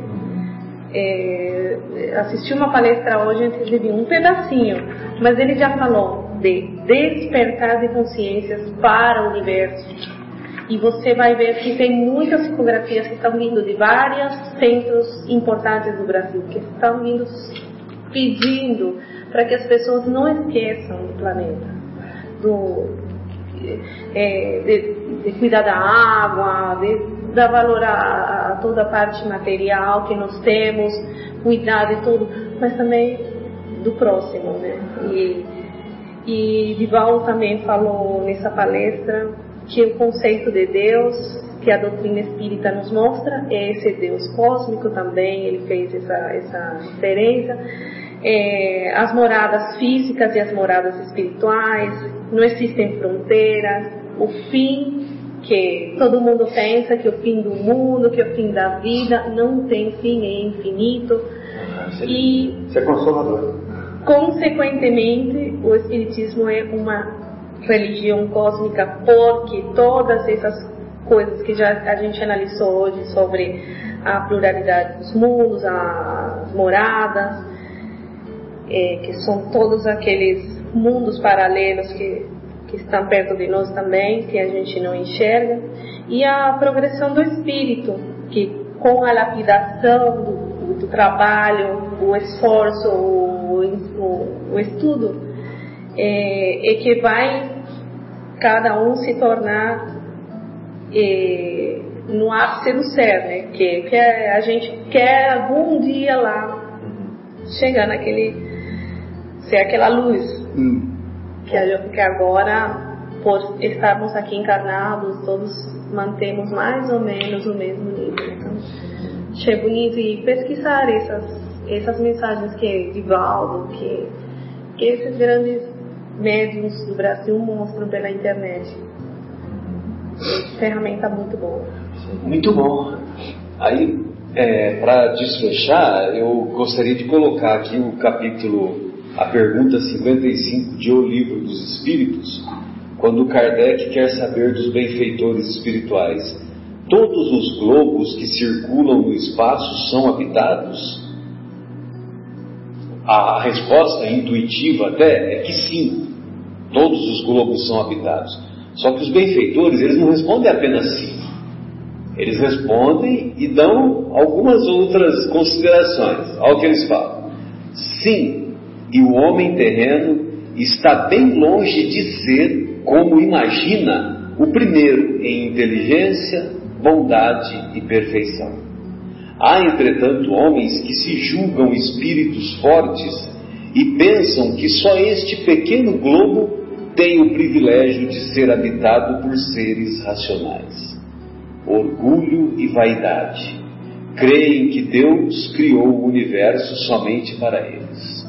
É, assisti uma palestra hoje, inclusive um pedacinho, mas ele já falou de despertar de consciências para o universo. E você vai ver que tem muitas psicografias que estão vindo de vários centros importantes do Brasil, que estão vindo pedindo para que as pessoas não esqueçam do planeta, do, é, de, de cuidar da água, de dar valor a, a toda a parte material que nós temos, cuidar de tudo, mas também do próximo, né? E, E Dival também falou nessa palestra que o conceito de Deus que a doutrina espírita nos mostra é esse Deus cósmico também, ele fez essa, essa diferença. É, as moradas físicas e as moradas espirituais, não existem fronteiras, o fim que todo mundo pensa que o fim do mundo, que o fim da vida não tem fim, é infinito. Ah, e Isso é consolador. Consequentemente, o Espiritismo é uma religião cósmica porque todas essas coisas que já a gente analisou hoje sobre a pluralidade dos mundos, as moradas, é, que são todos aqueles mundos paralelos que, que estão perto de nós também, que a gente não enxerga, e a progressão do espírito, que com a lapidação do, do trabalho, o esforço, o, o, o estudo, é, é, que vai cada um se tornar é, no ápice do ser, né? Que, que a gente quer algum dia lá chegar naquele ser aquela luz Hum. que, a- que agora por estarmos aqui encarnados todos mantemos mais ou menos o mesmo nível então achei bonito e pesquisar essas essas mensagens que Divaldo que que esses grandes médiums do Brasil mostram pela internet é ferramenta muito boa Muito bom. Aí, para desfechar, eu gostaria de colocar aqui o capítulo, a pergunta 55 de O Livro dos Espíritos, quando Kardec quer saber dos benfeitores espirituais. Todos os globos que circulam no espaço são habitados? A resposta intuitiva até é que sim, todos os globos são habitados. Só que os benfeitores, eles não respondem apenas sim. Eles respondem e dão algumas outras considerações. O que eles falam. Sim, e o homem terreno está bem longe de ser, como imagina, o primeiro em inteligência, bondade e perfeição. Há, entretanto, homens que se julgam espíritos fortes e pensam que só este pequeno globo tem o privilégio de ser habitado por seres racionais. Orgulho e vaidade. Creem que Deus criou o universo somente para eles.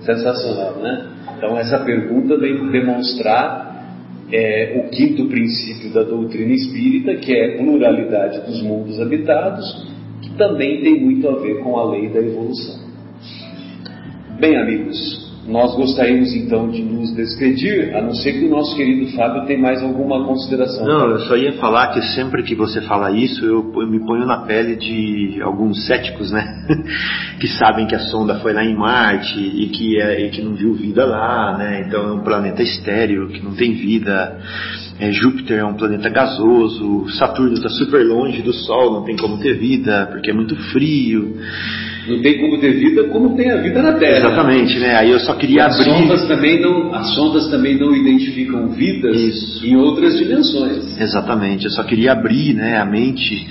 Sensacional, né? Então, essa pergunta vem demonstrar é, o quinto princípio da doutrina espírita, que é a pluralidade dos mundos habitados, que também tem muito a ver com a lei da evolução. Bem, amigos, nós gostaríamos então de nos despedir, a não ser que o nosso querido Fábio tenha mais alguma consideração. Não, eu só ia falar que sempre que você fala isso, eu, eu me ponho na pele de alguns céticos, né? [laughs] que sabem que a sonda foi lá em Marte e que, é, e que não viu vida lá, né? Então é um planeta estéreo, que não tem vida. É, Júpiter é um planeta gasoso, Saturno está super longe do Sol, não tem como ter vida, porque é muito frio. Não tem como ter vida como tem a vida na Terra. Exatamente, né? Aí eu só queria as abrir. Sondas também não, as sondas também não identificam vidas Isso. em outras dimensões. Exatamente, eu só queria abrir né, a mente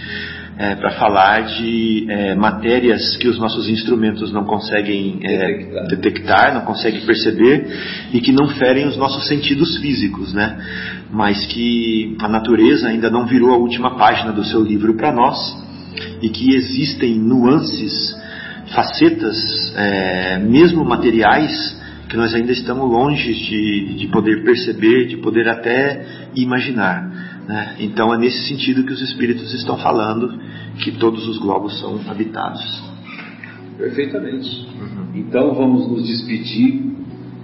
é, para falar de é, matérias que os nossos instrumentos não conseguem é, Detectar. detectar, não conseguem perceber e que não ferem os nossos sentidos físicos, né? Mas que a natureza ainda não virou a última página do seu livro para nós e que existem nuances, facetas, é, mesmo materiais, que nós ainda estamos longe de, de poder perceber, de poder até imaginar. Né? Então é nesse sentido que os espíritos estão falando que todos os globos são habitados. Perfeitamente. Então vamos nos despedir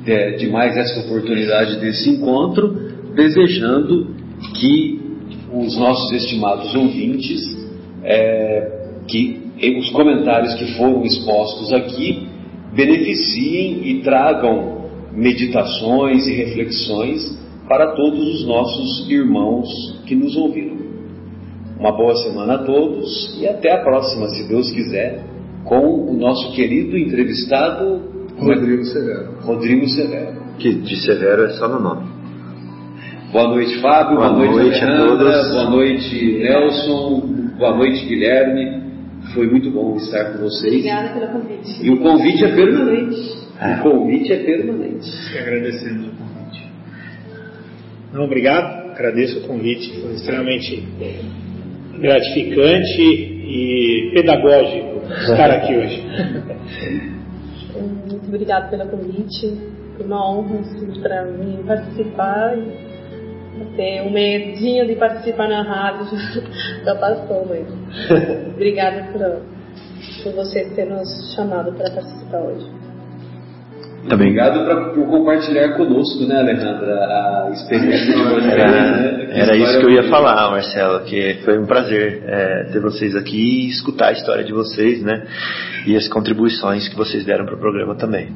é, de mais essa oportunidade desse encontro, desejando que os nossos estimados ouvintes, é, que os comentários que foram expostos aqui beneficiem e tragam meditações e reflexões para todos os nossos irmãos que nos ouviram. Uma boa semana a todos e até a próxima, se Deus quiser, com o nosso querido entrevistado Rodrigo Severo. Rodrigo Severo. Que de severo é só no nome. Boa noite, Fábio. Boa Boa, noite, noite a todos. Boa noite, Nelson. Boa noite, Guilherme. Foi muito bom estar com vocês. obrigada pelo convite E o convite é permanente. O convite é permanente. Agradecendo o convite. Não, obrigado. Agradeço o convite. Foi extremamente gratificante e pedagógico estar aqui hoje. Muito obrigada pelo convite. Foi uma honra assim, para mim participar. Ter um medinho de participar na rádio [laughs] já passou, mas [laughs] obrigada por, por você ter nos chamado para participar hoje. Também. Obrigado pra, por compartilhar conosco, né, Alejandra, a experiência de vocês. Era, né? era isso que eu ia falar, Marcelo, que foi um prazer é, ter vocês aqui e escutar a história de vocês, né? E as contribuições que vocês deram para o programa também.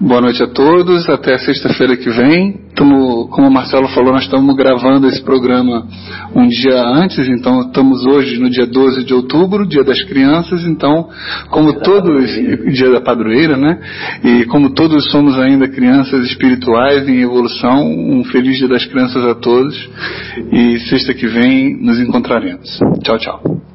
Boa noite a todos, até sexta-feira que vem. Tamo, como o Marcelo falou, nós estamos gravando esse programa um dia antes, então estamos hoje no dia 12 de outubro, dia das crianças, então, como todos, dia da padroeira, né? E como todos somos ainda crianças espirituais em evolução, um feliz dia das crianças a todos e sexta que vem nos encontraremos. Tchau, tchau.